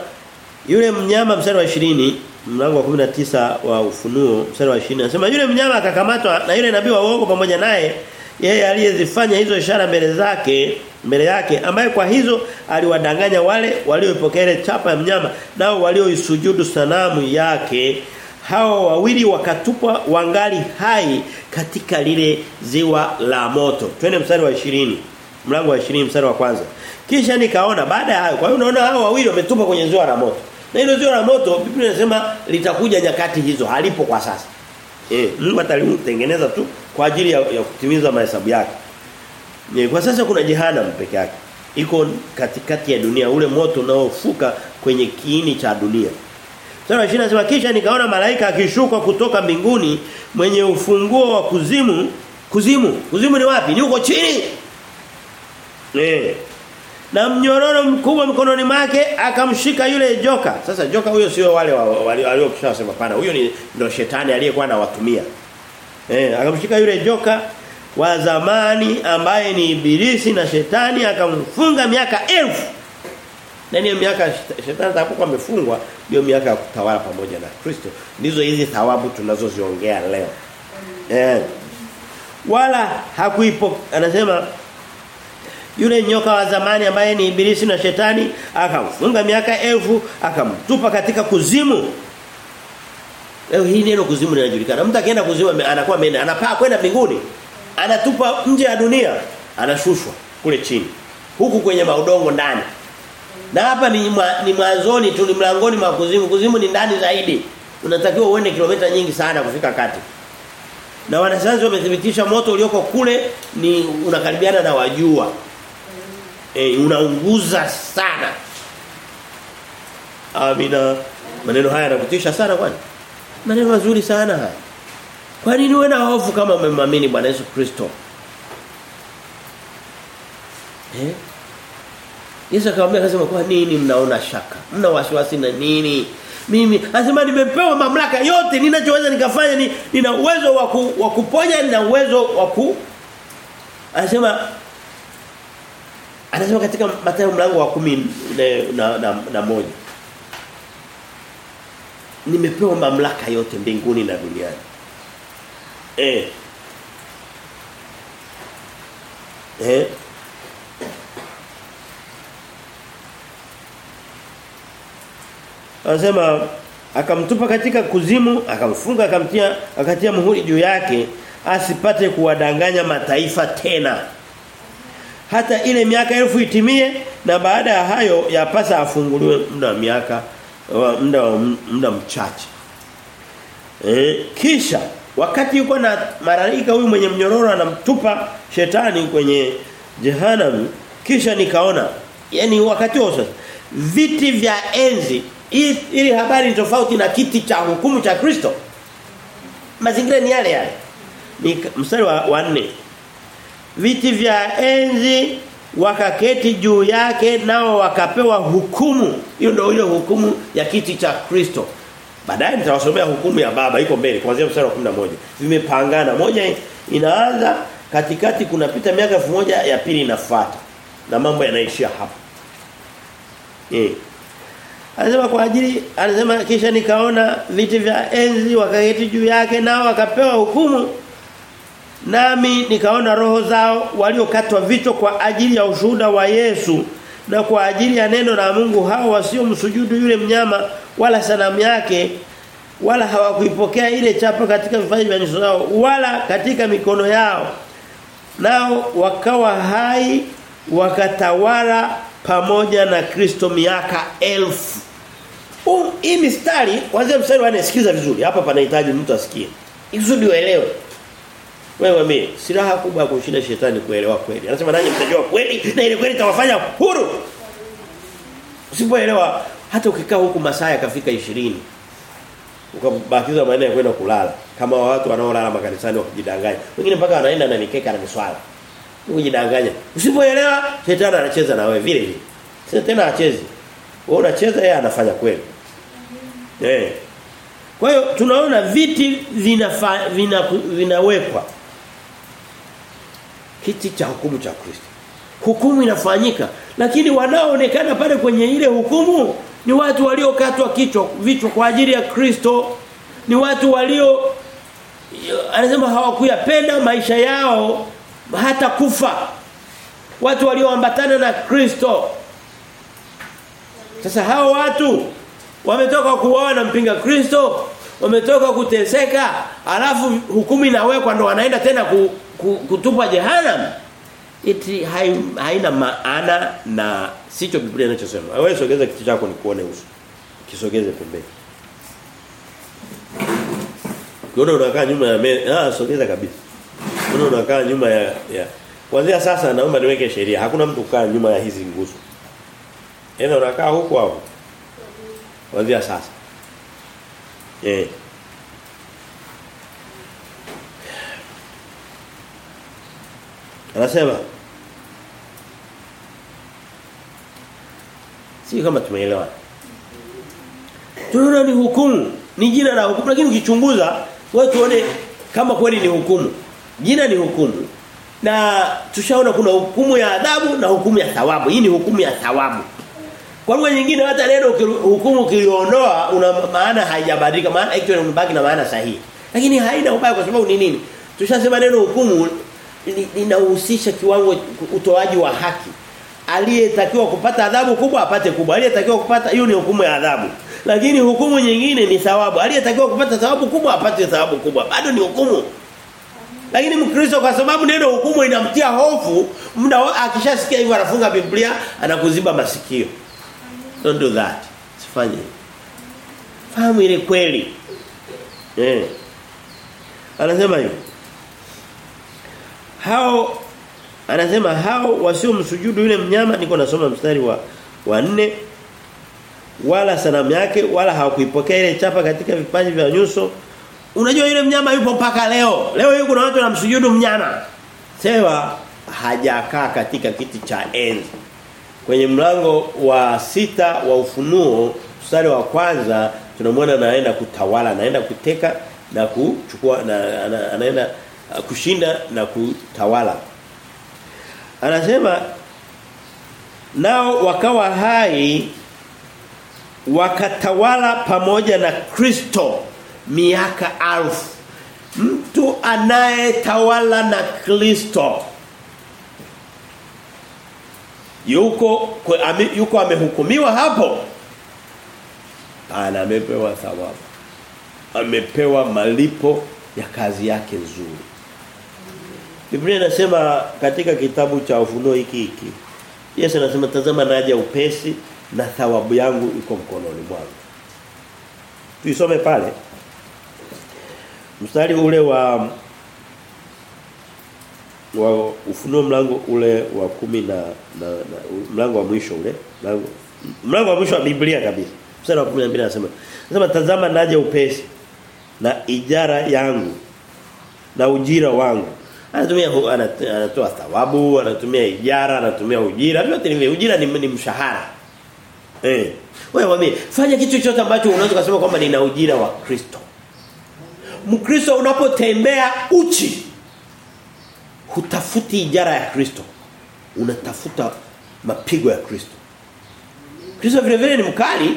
yule mnyama mstari wa 20 mlango wa 19 wa ufunuo mstari wa 20 anasema yule mnyama akakamatwa na yule nabii wa uongo pamoja naye yeye aliyezifanya hizo ishara mbele zake mbele yake ambaye kwa hizo aliwadanganya wale walioipokea chapa ya mnyama nao walioisujudu sanamu yake hao wawili wakatupwa wangali hai katika lile ziwa la moto. Twende mstari wa 20 mlango wa 20 mstari wa kwanza. Kisha nikaona baada ya hayo kwa hiyo unaona hao wawili wametupwa kwenye ziwa la moto. Na hilo ziwa la moto Biblia inasema litakuja nyakati hizo halipo kwa sasa. Eh Mungu atalitengeneza tu kwa ajili ya, ya kutimiza mahesabu yake. Nye, kwa sasa kuna jehanamu peke yake. Iko katikati ya dunia ule moto unaofuka kwenye kiini cha dunia. Sura 20 nasema kisha nikaona malaika akishuka kutoka mbinguni mwenye ufunguo wa kuzimu. Kuzimu, kuzimu ni wapi? Ni huko chini. Eh. Na mnyororo mkubwa mkononi mwake akamshika yule joka. Sasa joka huyo sio wale waliokishasema pana. Huyo ni ndio shetani aliyekuwa anawatumia. Eh, akamshika yule joka wa zamani ambaye ni ibilisi na shetani akamfunga miaka elfu ndani ya miaka shetani atakapokuwa amefungwa ndio miaka ya kutawala pamoja na Kristo. Ndizo hizi thawabu tunazoziongea leo. Eh. Wala hakuipo. Anasema yule nyoka wa zamani ambaye ni ibilisi na shetani akamfunga miaka elfu akamtupa katika kuzimu. Leo hii neno kuzimu linajulikana. Mtu akienda kuzimu anakuwa ameenda anapaa kwenda mbinguni. Anatupa nje ya dunia. Anashushwa kule chini. Huku kwenye maudongo ndani na hapa ni ni mwanzoni tu ni mlangoni mwa kuzimu. Kuzimu ni ndani zaidi. Unatakiwa uende kilomita nyingi sana kufika kati. Na wanasayansi wamethibitisha moto ulioko kule ni unakaribiana na wajua. E, unaunguza sana. Amina. Maneno haya yanakutisha sana kwani? Maneno mazuri sana haya. Kwa nini uwe na hofu kama umemwamini Bwana Yesu Kristo? Eh? Yesu akamwambia akasema kwa nini mnaona shaka? Mna wasiwasi na nini? Mimi anasema nimepewa mamlaka yote ninachoweza nikafanya ni nina uwezo wa kuponya nina uwezo wa ku Anasema Anasema katika Mathayo mlango wa kumi na, na, na moja Nimepewa mamlaka yote mbinguni na duniani. Eh. Eh. Anasema akamtupa katika kuzimu, akamfunga akamtia akatia muhuri juu yake asipate kuwadanganya mataifa tena. hata ile miaka elfu itimie na baada ya hayo yapasa afunguliwe muda wa miaka muda muda mchache e, kisha wakati yuko na malaika huyu mwenye mnyororo anamtupa shetani kwenye jehanamu kisha nikaona yani wakati huo sasa viti vya enzi ili habari ni tofauti na kiti cha hukumu cha Kristo. Mazingira ni yale yale. Mstari wa, wa nne. Viti vya enzi wakaketi juu yake nao wakapewa hukumu. Hiyo ndio ile hukumu ya kiti cha Kristo. Baadaye nitawasomea hukumu ya baba iko mbele kuanzia mstari wa 11 vimepangana. Moja inaanza katikati kunapita miaka moja ya pili inafuata. Na mambo yanaishia hapo. Eh Anasema kwa ajili anasema kisha nikaona viti vya enzi wakaketi juu yake nao wakapewa hukumu. Nami nikaona roho zao waliokatwa vichwa kwa ajili ya ushuhuda wa Yesu na kwa ajili ya neno la Mungu. Hao wasio msujudu yule mnyama wala sanamu yake wala hawakuipokea ile chapa katika vifaji vya nyuso zao wala katika mikono yao. Nao wakawa hai wakatawala pamoja na Kristo miaka elfu. Um, hii mistari kwanza mstari wanasikiza vizuri. Hapa panahitaji mtu asikie. Ikusudi uelewe. Wewe mimi silaha kubwa ya kushinda shetani kuelewa kweli. Anasema nanyi mtajua kweli na ile kweli itawafanya huru. Usipoelewa hata ukikaa huku masaa yakafika 20 ukabakiza maana ya kwenda kulala kama watu wanaolala makanisani wakijidanganya. Wengine mpaka wanaenda na mikeka na miswala. Ukijidanganya. Usipoelewa shetani anacheza na wewe vile vile. Sasa tena acheze. Wewe unacheza yeye anafanya kweli. Eh. Kwa hiyo tunaona viti vina vinawekwa. Kiti cha hukumu cha Kristo. Hukumu inafanyika lakini wanaoonekana pale kwenye ile hukumu ni watu waliokatwa kichwa vichwa kwa ajili ya Kristo. Ni watu walio anasema hawakuyapenda maisha yao hata kufa. Watu walioambatana na Kristo. Sasa hao watu wametoka kuona na mpinga Kristo, wametoka kuteseka, alafu hukumu inawekwa ndo wanaenda tena ku, ku, kutupa jehanamu. Iti haina maana na sicho Biblia inachosema. Wewe sogeza kitu chako nikuone uso. Kisogeze pembeni. Ukiona unakaa nyuma ya ah sogeza kabisa. Unaona unakaa nyuma ya, ya Kuanzia sasa naomba niweke sheria. Hakuna mtu kukaa nyuma ya hizi nguzo. Ena unakaa huko hapo. Kuanzia sasa. Eh. Anasema Si kama tumeelewa. Tunaona ni hukumu, ni jina la hukumu lakini ukichunguza wewe tuone kama kweli ni hukumu. Jina ni hukumu. Na tushaona kuna hukumu ya adhabu na hukumu ya thawabu. Hii ni hukumu ya thawabu. Kwa lugha nyingine hata neno hukumu ukiondoa una maana haijabadilika, maana hicho unabaki na maana sahihi. Lakini haina ubaya kwa sababu ni nini? Tushasema neno hukumu linahusisha kiwango utoaji wa haki. Aliyetakiwa kupata adhabu kubwa apate kubwa. Aliyetakiwa kupata hiyo ni hukumu ya adhabu. Lakini hukumu nyingine ni thawabu. Aliyetakiwa kupata thawabu kubwa apate thawabu kubwa. Bado ni hukumu. Lakini Mkristo kwa sababu neno hukumu inamtia hofu, muda akishasikia hivyo anafunga Biblia, anakuziba masikio. Don't do that. Sifanye. Fahamu ile kweli. Eh. Anasema hivi. Hao anasema hao wasio msujudu yule mnyama niko nasoma mstari wa wa nne wala sanamu yake wala hawakuipokea ile chapa katika vipaji vya nyuso unajua yule mnyama yupo mpaka leo. Leo yuko na watu wanamsujudu mnyama. Sewa hajakaa katika kiti cha enzi. Kwenye mlango wa sita wa ufunuo mstari wa kwanza tunamwona anaenda kutawala anaenda kuteka na kuchukua na anaenda kushinda na kutawala. Anasema nao wakawa hai wakatawala pamoja na Kristo miaka alfu mtu anayetawala na Kristo yuko ame, yuko amehukumiwa hapo ana amepewa thawabu amepewa malipo ya kazi yake nzuri Biblia inasema katika kitabu cha ufunuo hiki hiki. Yesu anasema tazama naja upesi na thawabu yangu iko mkononi mwangu. Tuisome pale. Mstari ule wa wa ufunuo mlango ule wa kumi na, na, na mlango wa mwisho ule mlango mlango wa mwisho wa Biblia kabisa. Mstari wa 12 anasema anasema tazama naje upesi na ijara yangu na ujira wangu. Anatumia anatoa thawabu anatumia ijara anatumia ujira. Vyote ni ujira ni, ni mshahara. Eh. Wewe mwambie fanya kitu chochote ambacho unaweza kusema kwamba nina ujira wa Kristo Mkristo unapotembea uchi hutafuti ijara ya Kristo. Unatafuta mapigo ya Kristo. Kristo vile vile ni mkali.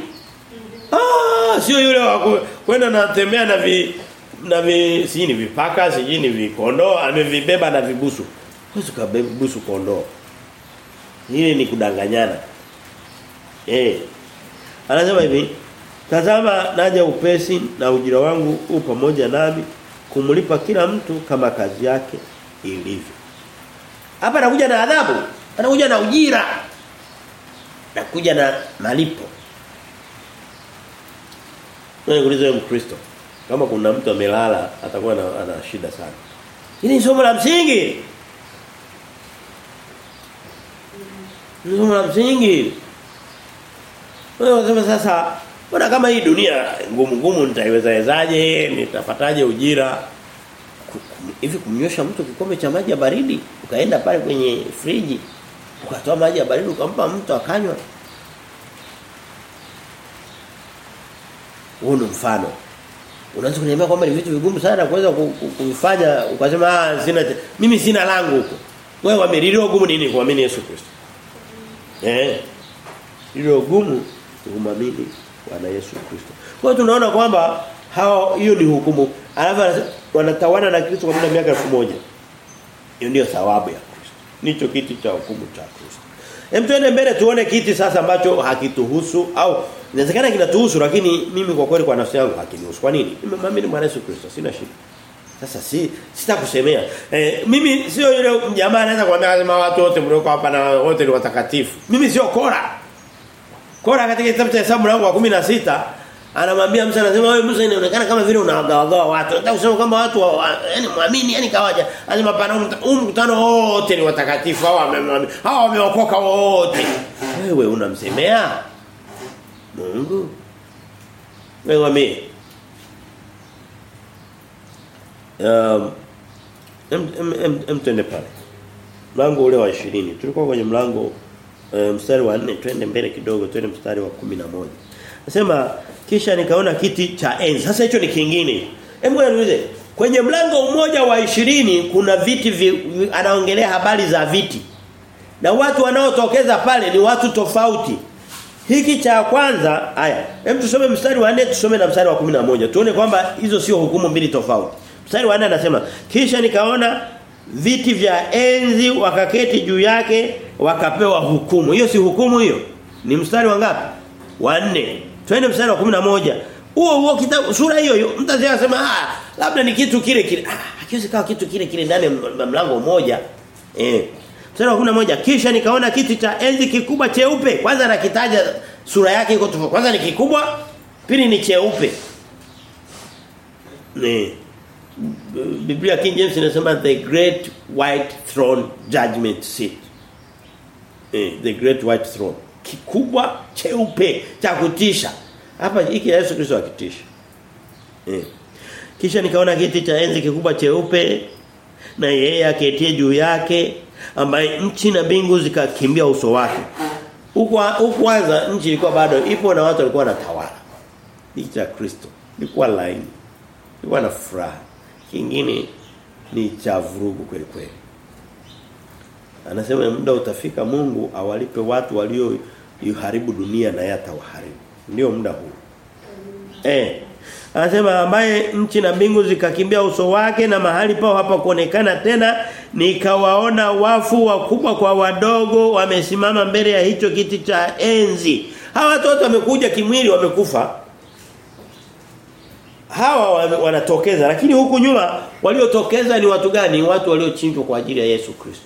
Ah sio yule wa kwenda na tembea na vi na vi sijini ni vipaka sijini vikondoo amevibeba na vibusu. Huwezi kubeba busu kondoo. Hili ni kudanganyana. Eh anasema hivi tazama naja upesi na ujira wangu u pamoja nami kumlipa kila mtu kama kazi yake ilivyo. Hapa anakuja na adhabu, anakuja na ujira. Anakuja na malipo. Wewe ulizoe Mkristo kama kuna mtu amelala atakuwa na, ana shida sana. Hili ni somo la msingi. Ni somo la msingi. Wewe sasa Mbona kama hii dunia ngumu ngumu nitaiwezaezaje? Nitapataje ujira? Hivi kumnyosha mtu kikombe cha maji ya baridi, ukaenda pale kwenye friji, ukatoa maji ya baridi ukampa mtu akanywa. Huo mfano. Unaanza kuniambia kwamba ni vitu vigumu sana kuweza kufanya ukasema ah sina mimi sina langu huko. Wewe wamelilio gumu nini kuamini Yesu Kristo? Eh. Lilio gumu kumwamini Bwana Yesu Kristo. Kwa hiyo tunaona kwamba hao hiyo ni hukumu. Alafu wanatawana na Kristo kwa muda miaka 1000. Hiyo ndio thawabu ya Kristo. Nicho kiti cha hukumu cha Kristo. Hem tuende mbele tuone kiti sasa ambacho hakituhusu au inawezekana kinatuhusu lakini mimi kwa kweli kwa nafsi yangu hakinihusu. Kwa nini? Nimemwamini Bwana Yesu Kristo, sina shida. Sasa si sitakusemea. Eh, mimi sio yule jamaa anaweza kuambia lazima watu wote mlioko hapa na wote ni watakatifu. Mimi sio kora. Kora katika kitabu cha Hesabu mlango wa 16 anamwambia Musa anasema wewe Musa inaonekana kama vile unawagawagawa watu. Nataka kusema kwamba watu yani muamini yani kawaja. Anasema pana huu mkutano wote ni watakatifu hawa wamemwamini. Hawa wameokoka wote. Wewe unamsemea Mungu. Wewe mimi. Um em em em tena pale. Mlango ule wa 20. Tulikuwa kwenye mlango Uh, mstari wa 4 twende mbele kidogo twende mstari wa 11. Nasema kisha nikaona kiti cha enzi. Sasa hicho ni kingine. Hebu niulize kwenye mlango mmoja wa ishirini kuna viti vi, vi, anaongelea habari za viti. Na watu wanaotokeza pale ni watu tofauti. Hiki cha kwanza haya, hem tusome mstari wa 4 tusome na mstari wa 11. Tuone kwamba hizo sio hukumu mbili tofauti. Mstari wa 4 anasema kisha nikaona viti vya enzi wakaketi juu yake wakapewa hukumu. Hiyo si hukumu hiyo. Ni mstari wa ngapi? Wa 4. Twende mstari wa 11. Huo huo kitabu sura hiyo hiyo mtu anasema ah labda ni kitu kile kile. Ah hakiwezi kawa kitu kile kile ndani ya mlango mmoja. Eh. Mstari wa 11 kisha nikaona kiti cha enzi kikubwa cheupe. Kwanza nakitaja sura yake iko tofauti. Kwanza ni kikubwa, pili ni cheupe. Ne. Biblia King James inasema the great white throne judgment seat. Eh, the great white throne. Kikubwa cheupe cha kutisha. Hapa hiki Yesu Kristo akitisha. Eh. Kisha nikaona kiti cha enzi kikubwa cheupe na yeye aketie juu yake ambaye nchi na mbingu zikakimbia uso wake. Huko huko kwanza nchi ilikuwa bado ipo na watu walikuwa wanatawala. Cha Kristo ilikuwa laini. Ilikuwa na furaha. Kingine ni cha vurugu kweli kweli. Anasema muda utafika Mungu awalipe watu walio yuharibu dunia na yatawaharibu. Ndio muda huu. Eh. Anasema ambaye nchi na mbingu zikakimbia uso wake na mahali pao hapa kuonekana tena nikawaona wafu wakubwa kwa wadogo wamesimama mbele ya hicho kiti cha enzi. Hawa watu wamekuja kimwili wamekufa. Hawa wanatokeza lakini huku nyuma waliotokeza ni watu gani? Watu waliochinjwa kwa ajili ya Yesu Kristo.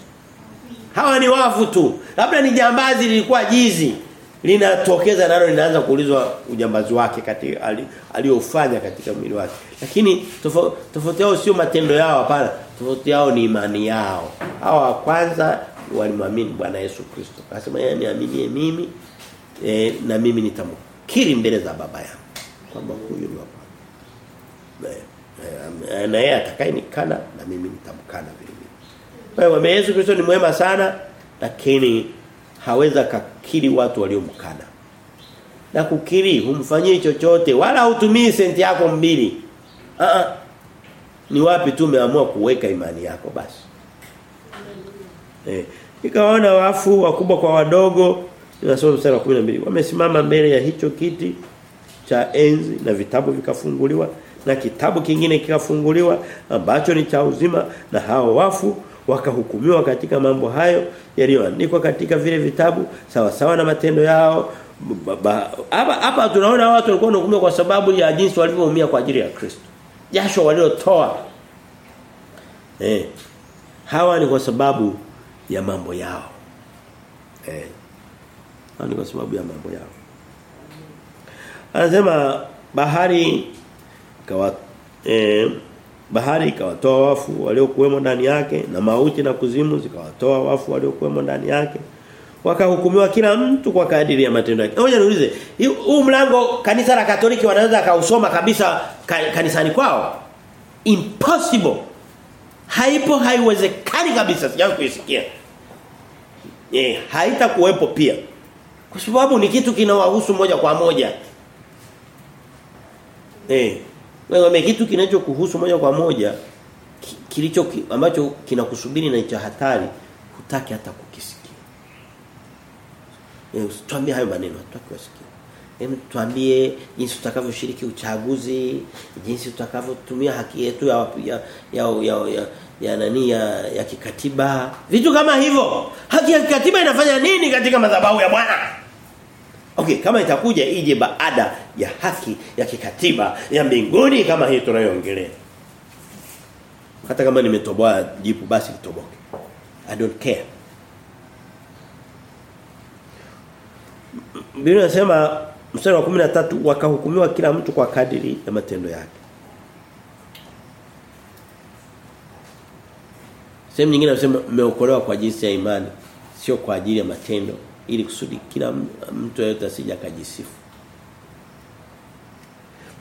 Hawa ni wafu tu. Labda ni jambazi lilikuwa jizi linatokeza nalo linaanza kuulizwa ujambazi wake katika aliofanya katika mwili wake. Lakini tofauti yao sio matendo yao hapana. Tofauti yao ni imani yao. Hawa wa kwanza walimwamini Bwana Yesu Kristo. Akasema yeye niaminie mimi e, na mimi nitamkiri mbele za baba yangu kwamba huyu ni wapa. Na, yeye atakayenikana na mimi nitamkana vile vile. Kwa hiyo Yesu Kristo ni mwema sana lakini haweza kakiri watu waliomkana. Na kukiri humfanyii chochote wala hutumii senti yako mbili. Ah. Ni wapi tu umeamua kuweka imani yako basi. Eh, nikaona wafu wakubwa kwa wadogo wa 12. Wamesimama mbele ya hicho kiti cha enzi na vitabu vikafunguliwa na kitabu kingine kikafunguliwa ambacho ni cha uzima na hao wafu wakahukumiwa katika mambo hayo yaliyoandikwa katika vile vitabu sawa sawa na matendo yao. Hapa hapa tunaona watu walikuwa wanahukumiwa kwa sababu ya jinsi walivyoumia kwa ajili ya Kristo. Jasho waliotoa eh hawa ni kwa sababu ya mambo yao. Eh hawa ni kwa sababu ya mambo yao. Anasema bahari kawa eh, bahari ikawatoa wafu waliokuwemo ndani yake na mauti na kuzimu zikawatoa wafu waliokuwemo ndani yake wakahukumiwa kila mtu kwa kadiri ya matendo yake. Ngoja niulize, huu mlango kanisa la Katoliki wanaweza akausoma kabisa kanisani kwao? Impossible. Haipo haiwezekani kabisa sijawahi kuisikia. Eh, haitakuwepo pia. Kwa sababu ni kitu kinawahusu moja kwa moja. Eh. Wewe kitu kinachokuhusu moja kwa moja kilicho ambacho kinakusubiri na cha hatari hutaki hata kukisikia. Eh tuambie hayo maneno hutaki kusikia. Hem tuambie jinsi tutakavyoshiriki uchaguzi, jinsi tutakavyotumia haki yetu ya ya ya, ya, ya ya nani ya, ya kikatiba vitu kama hivyo haki ya kikatiba inafanya nini katika madhabahu ya Bwana Okay, kama itakuja ije baada ya haki ya kikatiba ya mbinguni kama hii tunayoongelea. Hata kama nimetoboa jipu basi litoboke. I don't care. Biblia inasema mstari wa 13 wakahukumiwa kila mtu kwa kadiri ya matendo yake. Sehemu nyingine anasema mmeokolewa kwa jinsi ya imani, sio kwa ajili ya matendo ili kusudi kila mtu yeyote asije akajisifu.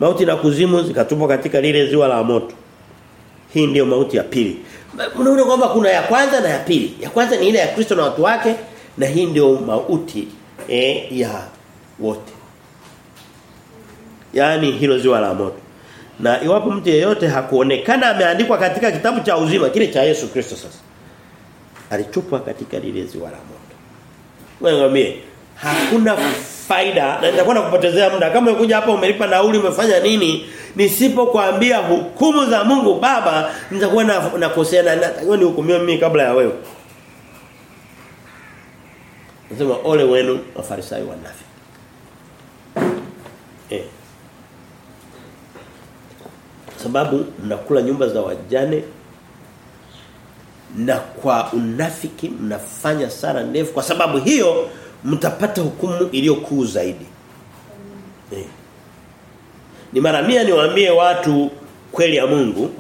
Mauti na kuzimu zikatupwa katika lile ziwa la moto. Hii ndio mauti ya pili. Unaona kwamba kuna ya kwanza na ya pili. Ya kwanza ni ile ya Kristo na watu wake na hii ndio mauti eh, ya wote. Yaani hilo ziwa la moto. Na iwapo mtu yeyote hakuonekana ameandikwa katika kitabu cha uzima kile cha Yesu Kristo sasa. Alitupwa katika lile ziwa la moto. Wewe hakuna faida na nitakwenda kupotezea muda. Kama umekuja hapa umelipa nauli umefanya nini nisipokuambia hukumu za Mungu Baba nitakuwa na nakosea na natakiwa nihukumiwe mimi kabla ya wewe. Nasema ole wenu mafarisayo wanafi eh. Sababu mnakula nyumba za wajane na kwa unafiki mnafanya sara ndefu kwa sababu hiyo mtapata hukumu iliyo kuu zaidi. Eh. Ni mara mia niwaambie watu kweli ya Mungu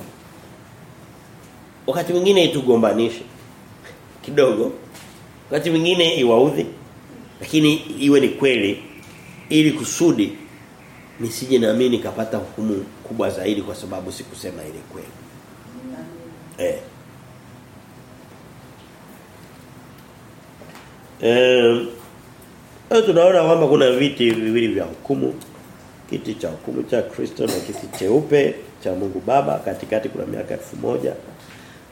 wakati mwingine itugombanishe kidogo wakati mwingine iwaudhi lakini iwe ni kweli ili kusudi nisije naamini nikapata hukumu kubwa zaidi kwa sababu sikusema ile kweli. Eh. Eh e, tunaona kwamba kuna viti viwili vya hukumu. Kiti cha hukumu cha Kristo na kiti cheupe cha Mungu Baba katikati kuna miaka elfu moja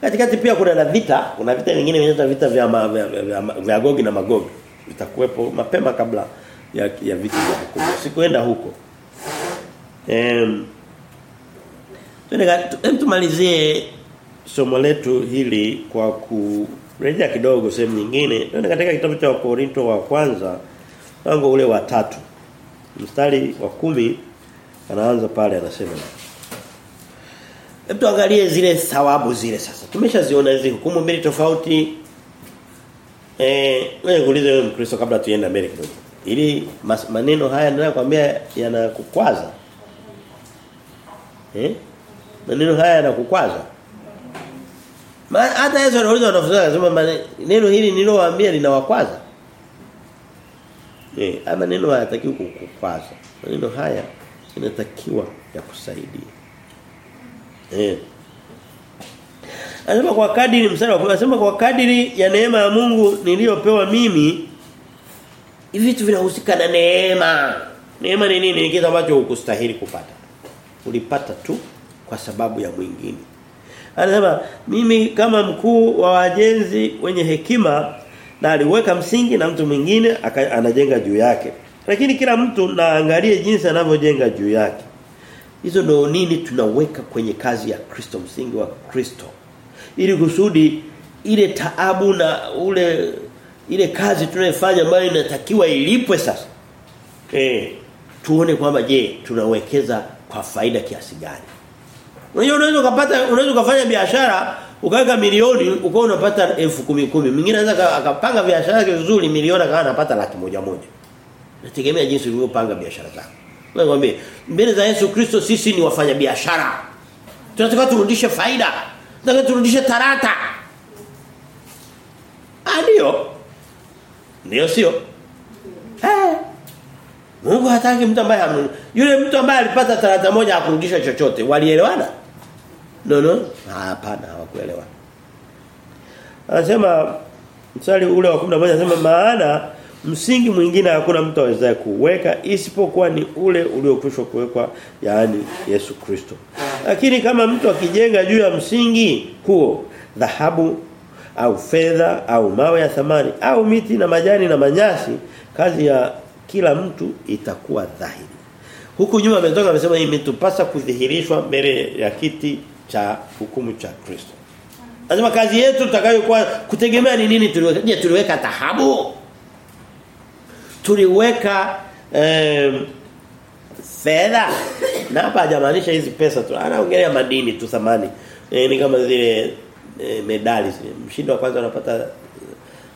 Katikati pia kuna na vita, kuna vita vingine vinaitwa vita vya, ma, vya, vya, vya, vya Gogi na Magogi. Vitakuwepo mapema kabla ya ya vita vya hukumu. Sikuenda huko. Em um, tumalizie somo letu hili kwa kurejea kidogo sehemu nyingine. Tuende katika kitabu cha Korinto wa kwanza mlango ule wa tatu. Mstari wa kumi anaanza pale anasema Hebu tuangalie zile thawabu zile sasa. Tumeshaziona hizi hukumu mbili tofauti. Eh, wewe kuuliza wewe Mkristo kabla tuenda mbele kidogo. Ili mas, maneno haya ninayokuambia yanakukwaza. Eh? Maneno haya yanakukwaza. Hata Yesu anauliza wanafunzi akasema neno hili nilowaambia linawakwaza. Eh, ama neno hayatakiwi kukukwaza. Maneno haya inatakiwa ya kusaidia. Eh. Anasema kwa kadiri mstari wa anasema kwa kadiri ya neema ya Mungu niliyopewa mimi hivi vitu vinahusika na neema. Neema ni nini? Ni kitu ambacho hukustahili kupata. Ulipata tu kwa sababu ya mwingine. Anasema mimi kama mkuu wa wajenzi wenye hekima na aliweka msingi na mtu mwingine anajenga juu yake. Lakini kila mtu naangalie jinsi anavyojenga juu yake. Hizo ndio nini tunaweka kwenye kazi ya Kristo msingi wa Kristo. Ili kusudi ile taabu na ule ile kazi tunayofanya ambayo inatakiwa ilipwe sasa. Eh tuone kwamba je tunawekeza kwa faida kiasi gani. Unajua unaweza kupata unaweza kufanya biashara ukaweka milioni ukao unapata elfu kumi kumi. Mwingine anaweza akapanga biashara yake vizuri milioni akawa anapata laki moja moja. Nategemea jinsi ulivyopanga biashara zako. Nakwambia mbele za Yesu Kristo sisi ni wafanya biashara. Tunataka turudishe faida. Tunataka turudishe tarata. Ndio. Ndio sio? Eh. Mungu hataki mtu ambaye. Yule mtu ambaye alipata tarata moja akurudisha chochote. Walielewana? No no. Hapana, hawakuelewa. Anasema mstari ule wa 11 anasema maana msingi mwingine hakuna mtu awezaye kuweka isipokuwa ni ule uliokwisha kuwekwa yaani Yesu Kristo. Lakini kama mtu akijenga juu ya msingi huo dhahabu au fedha au mawe ya thamani au miti na majani na manyasi kazi ya kila mtu itakuwa dhahiri. Huku nyuma ametoka amesema imetupasa kudhihirishwa mbele ya kiti cha hukumu cha Kristo. Lazima kazi yetu tutakayokuwa kutegemea ni nini tuliweka? Je, tuliweka dhahabu? Tuliweka eh, fedha? Na hapa hajamaanisha hizi pesa tu. Anaongelea madini tu thamani. E, ni kama zile e, medali zile. Mshindi wa kwanza anapata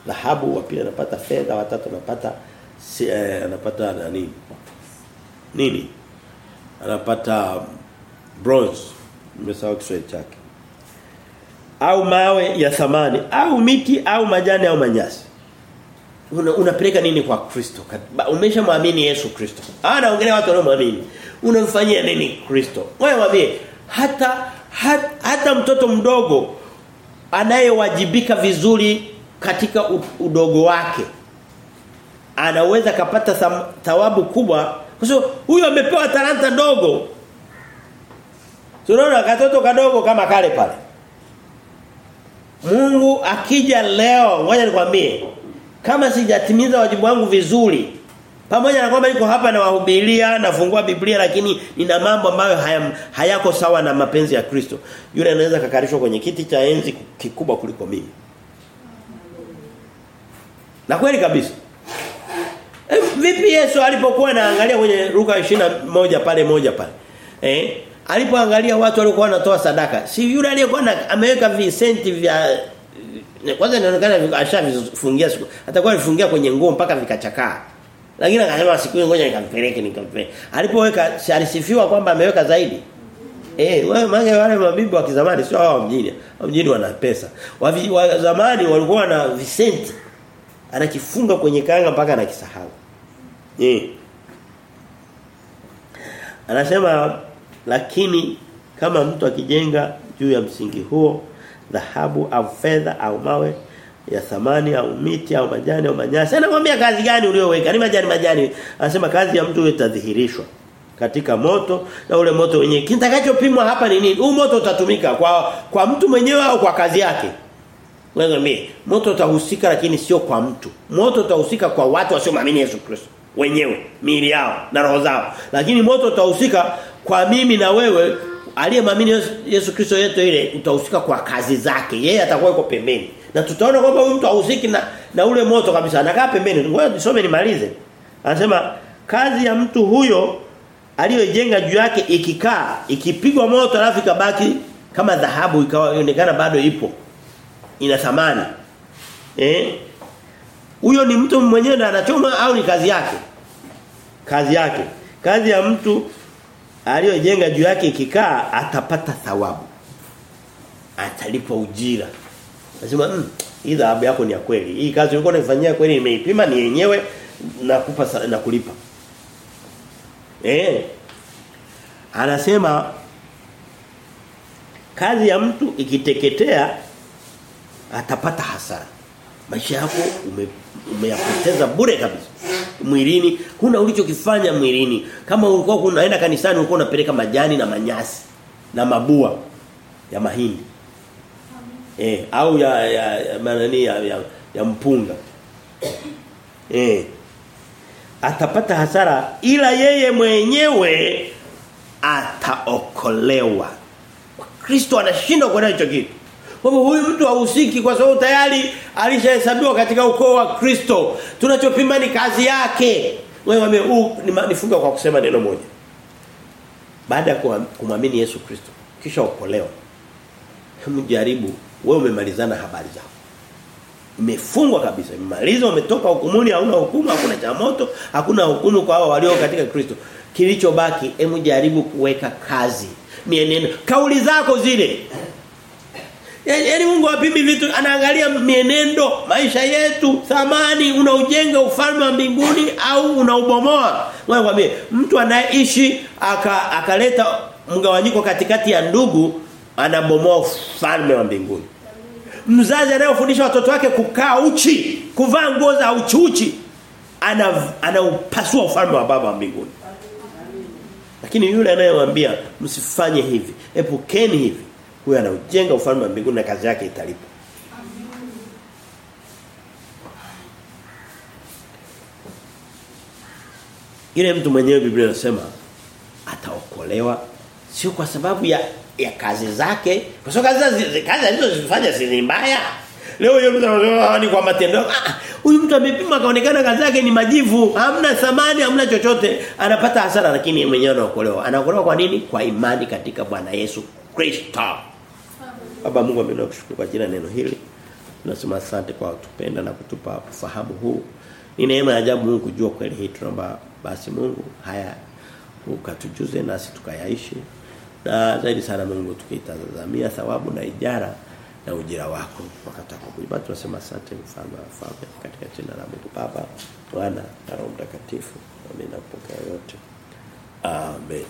dhahabu, wa pili anapata fedha, wa tatu anapata si, eh, anapata nani? Nini? Anapata bronze. Nimesahau Kiswahili chake. Au mawe ya thamani, au miti au majani au manyasi. Una, unapeleka nini kwa Kristo? Umeshamwamini Yesu Kristo. Ah naongelea watu wanaomwamini. Unamfanyia nini Kristo? Wewe mwambie hata, hata hata mtoto mdogo anayewajibika vizuri katika udogo wake anaweza kapata thawabu kubwa kwa sababu huyo amepewa talanta ndogo tunaona katoto kadogo kama kale pale. Mungu akija leo ngoja nikwambie kama sijatimiza wajibu wangu vizuri pamoja na kwamba niko hapa na wahubiria nafungua Biblia lakini nina mambo ambayo haya, hayako sawa na mapenzi ya Kristo. Yule anaweza kakarishwa kwenye kiti cha enzi kikubwa kuliko mimi. Na kweli kabisa. E, vipi Yesu alipokuwa anaangalia kwenye Luka moja pale moja pale? Eh alipoangalia watu waliokuwa wanatoa sadaka si yule aliyekuwa ameweka visenti vya kwanza inaonekana ashavifungia siku atakuwa alifungia kwenye nguo mpaka vikachakaa. Lakini akasema siku ngoja nikampeleke nikampeleke. Alipoweka alisifiwa kwamba ameweka zaidi? Eh wale mange wale mabibi wa kizamani sio hao mjini. Mjini wana pesa. Wavi, wa zamani walikuwa na visenti. Anakifunga kwenye kanga mpaka anakisahau. Eh. Anasema lakini kama mtu akijenga juu ya msingi huo dhahabu au fedha au mawe ya thamani au miti au majani au manyasi anakuambia kazi gani ulioweka ni majani majani. Anasema kazi ya mtu itadhihirishwa katika moto na ule moto wenyewe kitakachopimwa hapa ni nini? Huu moto utatumika kwa kwa mtu mwenyewe au kwa kazi yake? Wewe mimi moto utahusika lakini sio kwa mtu. Moto utahusika kwa watu wasiomwamini Yesu Kristo wenyewe miili yao na roho zao. Lakini moto utahusika kwa mimi na wewe aliyemwamini Yesu, Kristo yetu ile utahusika kwa kazi zake. Yeye atakuwa yuko pembeni. Na tutaona kwamba huyu mtu na, na ule moto kabisa. Anakaa pembeni. Ngoja nisome nimalize. Anasema kazi ya mtu huyo aliyojenga juu yake ikikaa ikipigwa moto alafu ikabaki kama dhahabu ikaonekana bado ipo ina thamani. Eh huyo ni mtu mwenyewe ndiye anachoma au ni kazi yake? Kazi yake. Kazi ya mtu aliyojenga juu yake ikikaa atapata thawabu. Atalipwa ujira. Nasema mm, hii dhahabu yako ni ya kweli. Hii kazi ulikuwa unaifanyia kweli nimeipima ni yenyewe nakupa na kulipa eh. Anasema kazi ya mtu ikiteketea atapata hasara. Maisha yako ume, umeyapoteza bure kabisa. Mwilini huna ulichokifanya mwilini. Kama ulikuwa unaenda kanisani ulikuwa unapeleka majani na manyasi na mabua ya mahindi. Eh au ya ya, ya manani ya, ya, ya mpunga. Eh. Atapata hasara ila yeye mwenyewe ataokolewa. Kristo anashindwa kwa hicho kitu kwa hivyo huyu mtu hahusiki kwa sababu tayari alishahesabiwa katika ukoo wa Kristo. Tunachopima ni kazi yake. Wewe nifunga kwa kusema neno moja. Baada ya kumwamini Yesu Kristo kisha ukolewa. Hebu jaribu wewe umemalizana habari zako. Umefungwa kabisa. Umemaliza umetoka hukumuni hauna hukumu, hakuna cha moto, hakuna hukumu kwa hao walio katika Kristo. Kilichobaki hebu jaribu kuweka kazi. Mienendo. Kauli zako zile Yaani Mungu apimi vitu anaangalia mienendo, maisha yetu, thamani unaujenga ufalme wa mbinguni au unaubomoa. Ngoja kwambie mtu anaishi aka akaleta mgawanyiko katikati ya ndugu anabomoa ufalme wa mbinguni. Mzazi anayofundisha watoto wake kukaa uchi, kuvaa nguo za uchi ana anaupasua ufalme wa baba wa mbinguni. Lakini yule anayemwambia msifanye hivi, epukeni hivi huyo anaujenga ufalme wa mbinguni na kazi yake italipa Yule mtu mwenyewe Biblia inasema ataokolewa sio kwa sababu ya ya kazi zake, kwa sababu kazi kazi alizozifanya si mbaya. Leo yule mtu anasema ni kwa matendo. Ah, huyu mtu amepima kaonekana kazi yake ni majivu, hamna thamani, hamna chochote, anapata hasara lakini mwenyewe anaokolewa. Anaokolewa kwa nini? Kwa imani katika Bwana Yesu Kristo. Baba Mungu ameendelea kushukuru kwa jina neno hili. Tunasema asante kwa kutupenda na kutupa ufahamu huu. Ni neema ya ajabu Mungu kujua kweli hii tunaomba basi Mungu haya ukatujuze nasi tukayaishi. Na zaidi sana Mungu tukitazamia thawabu na ijara na ujira wako wakati wako kuiba tunasema asante mfalme wa katika jina la Mungu Baba, Bwana na Roho Mtakatifu. Amina Pokea yote. Amen.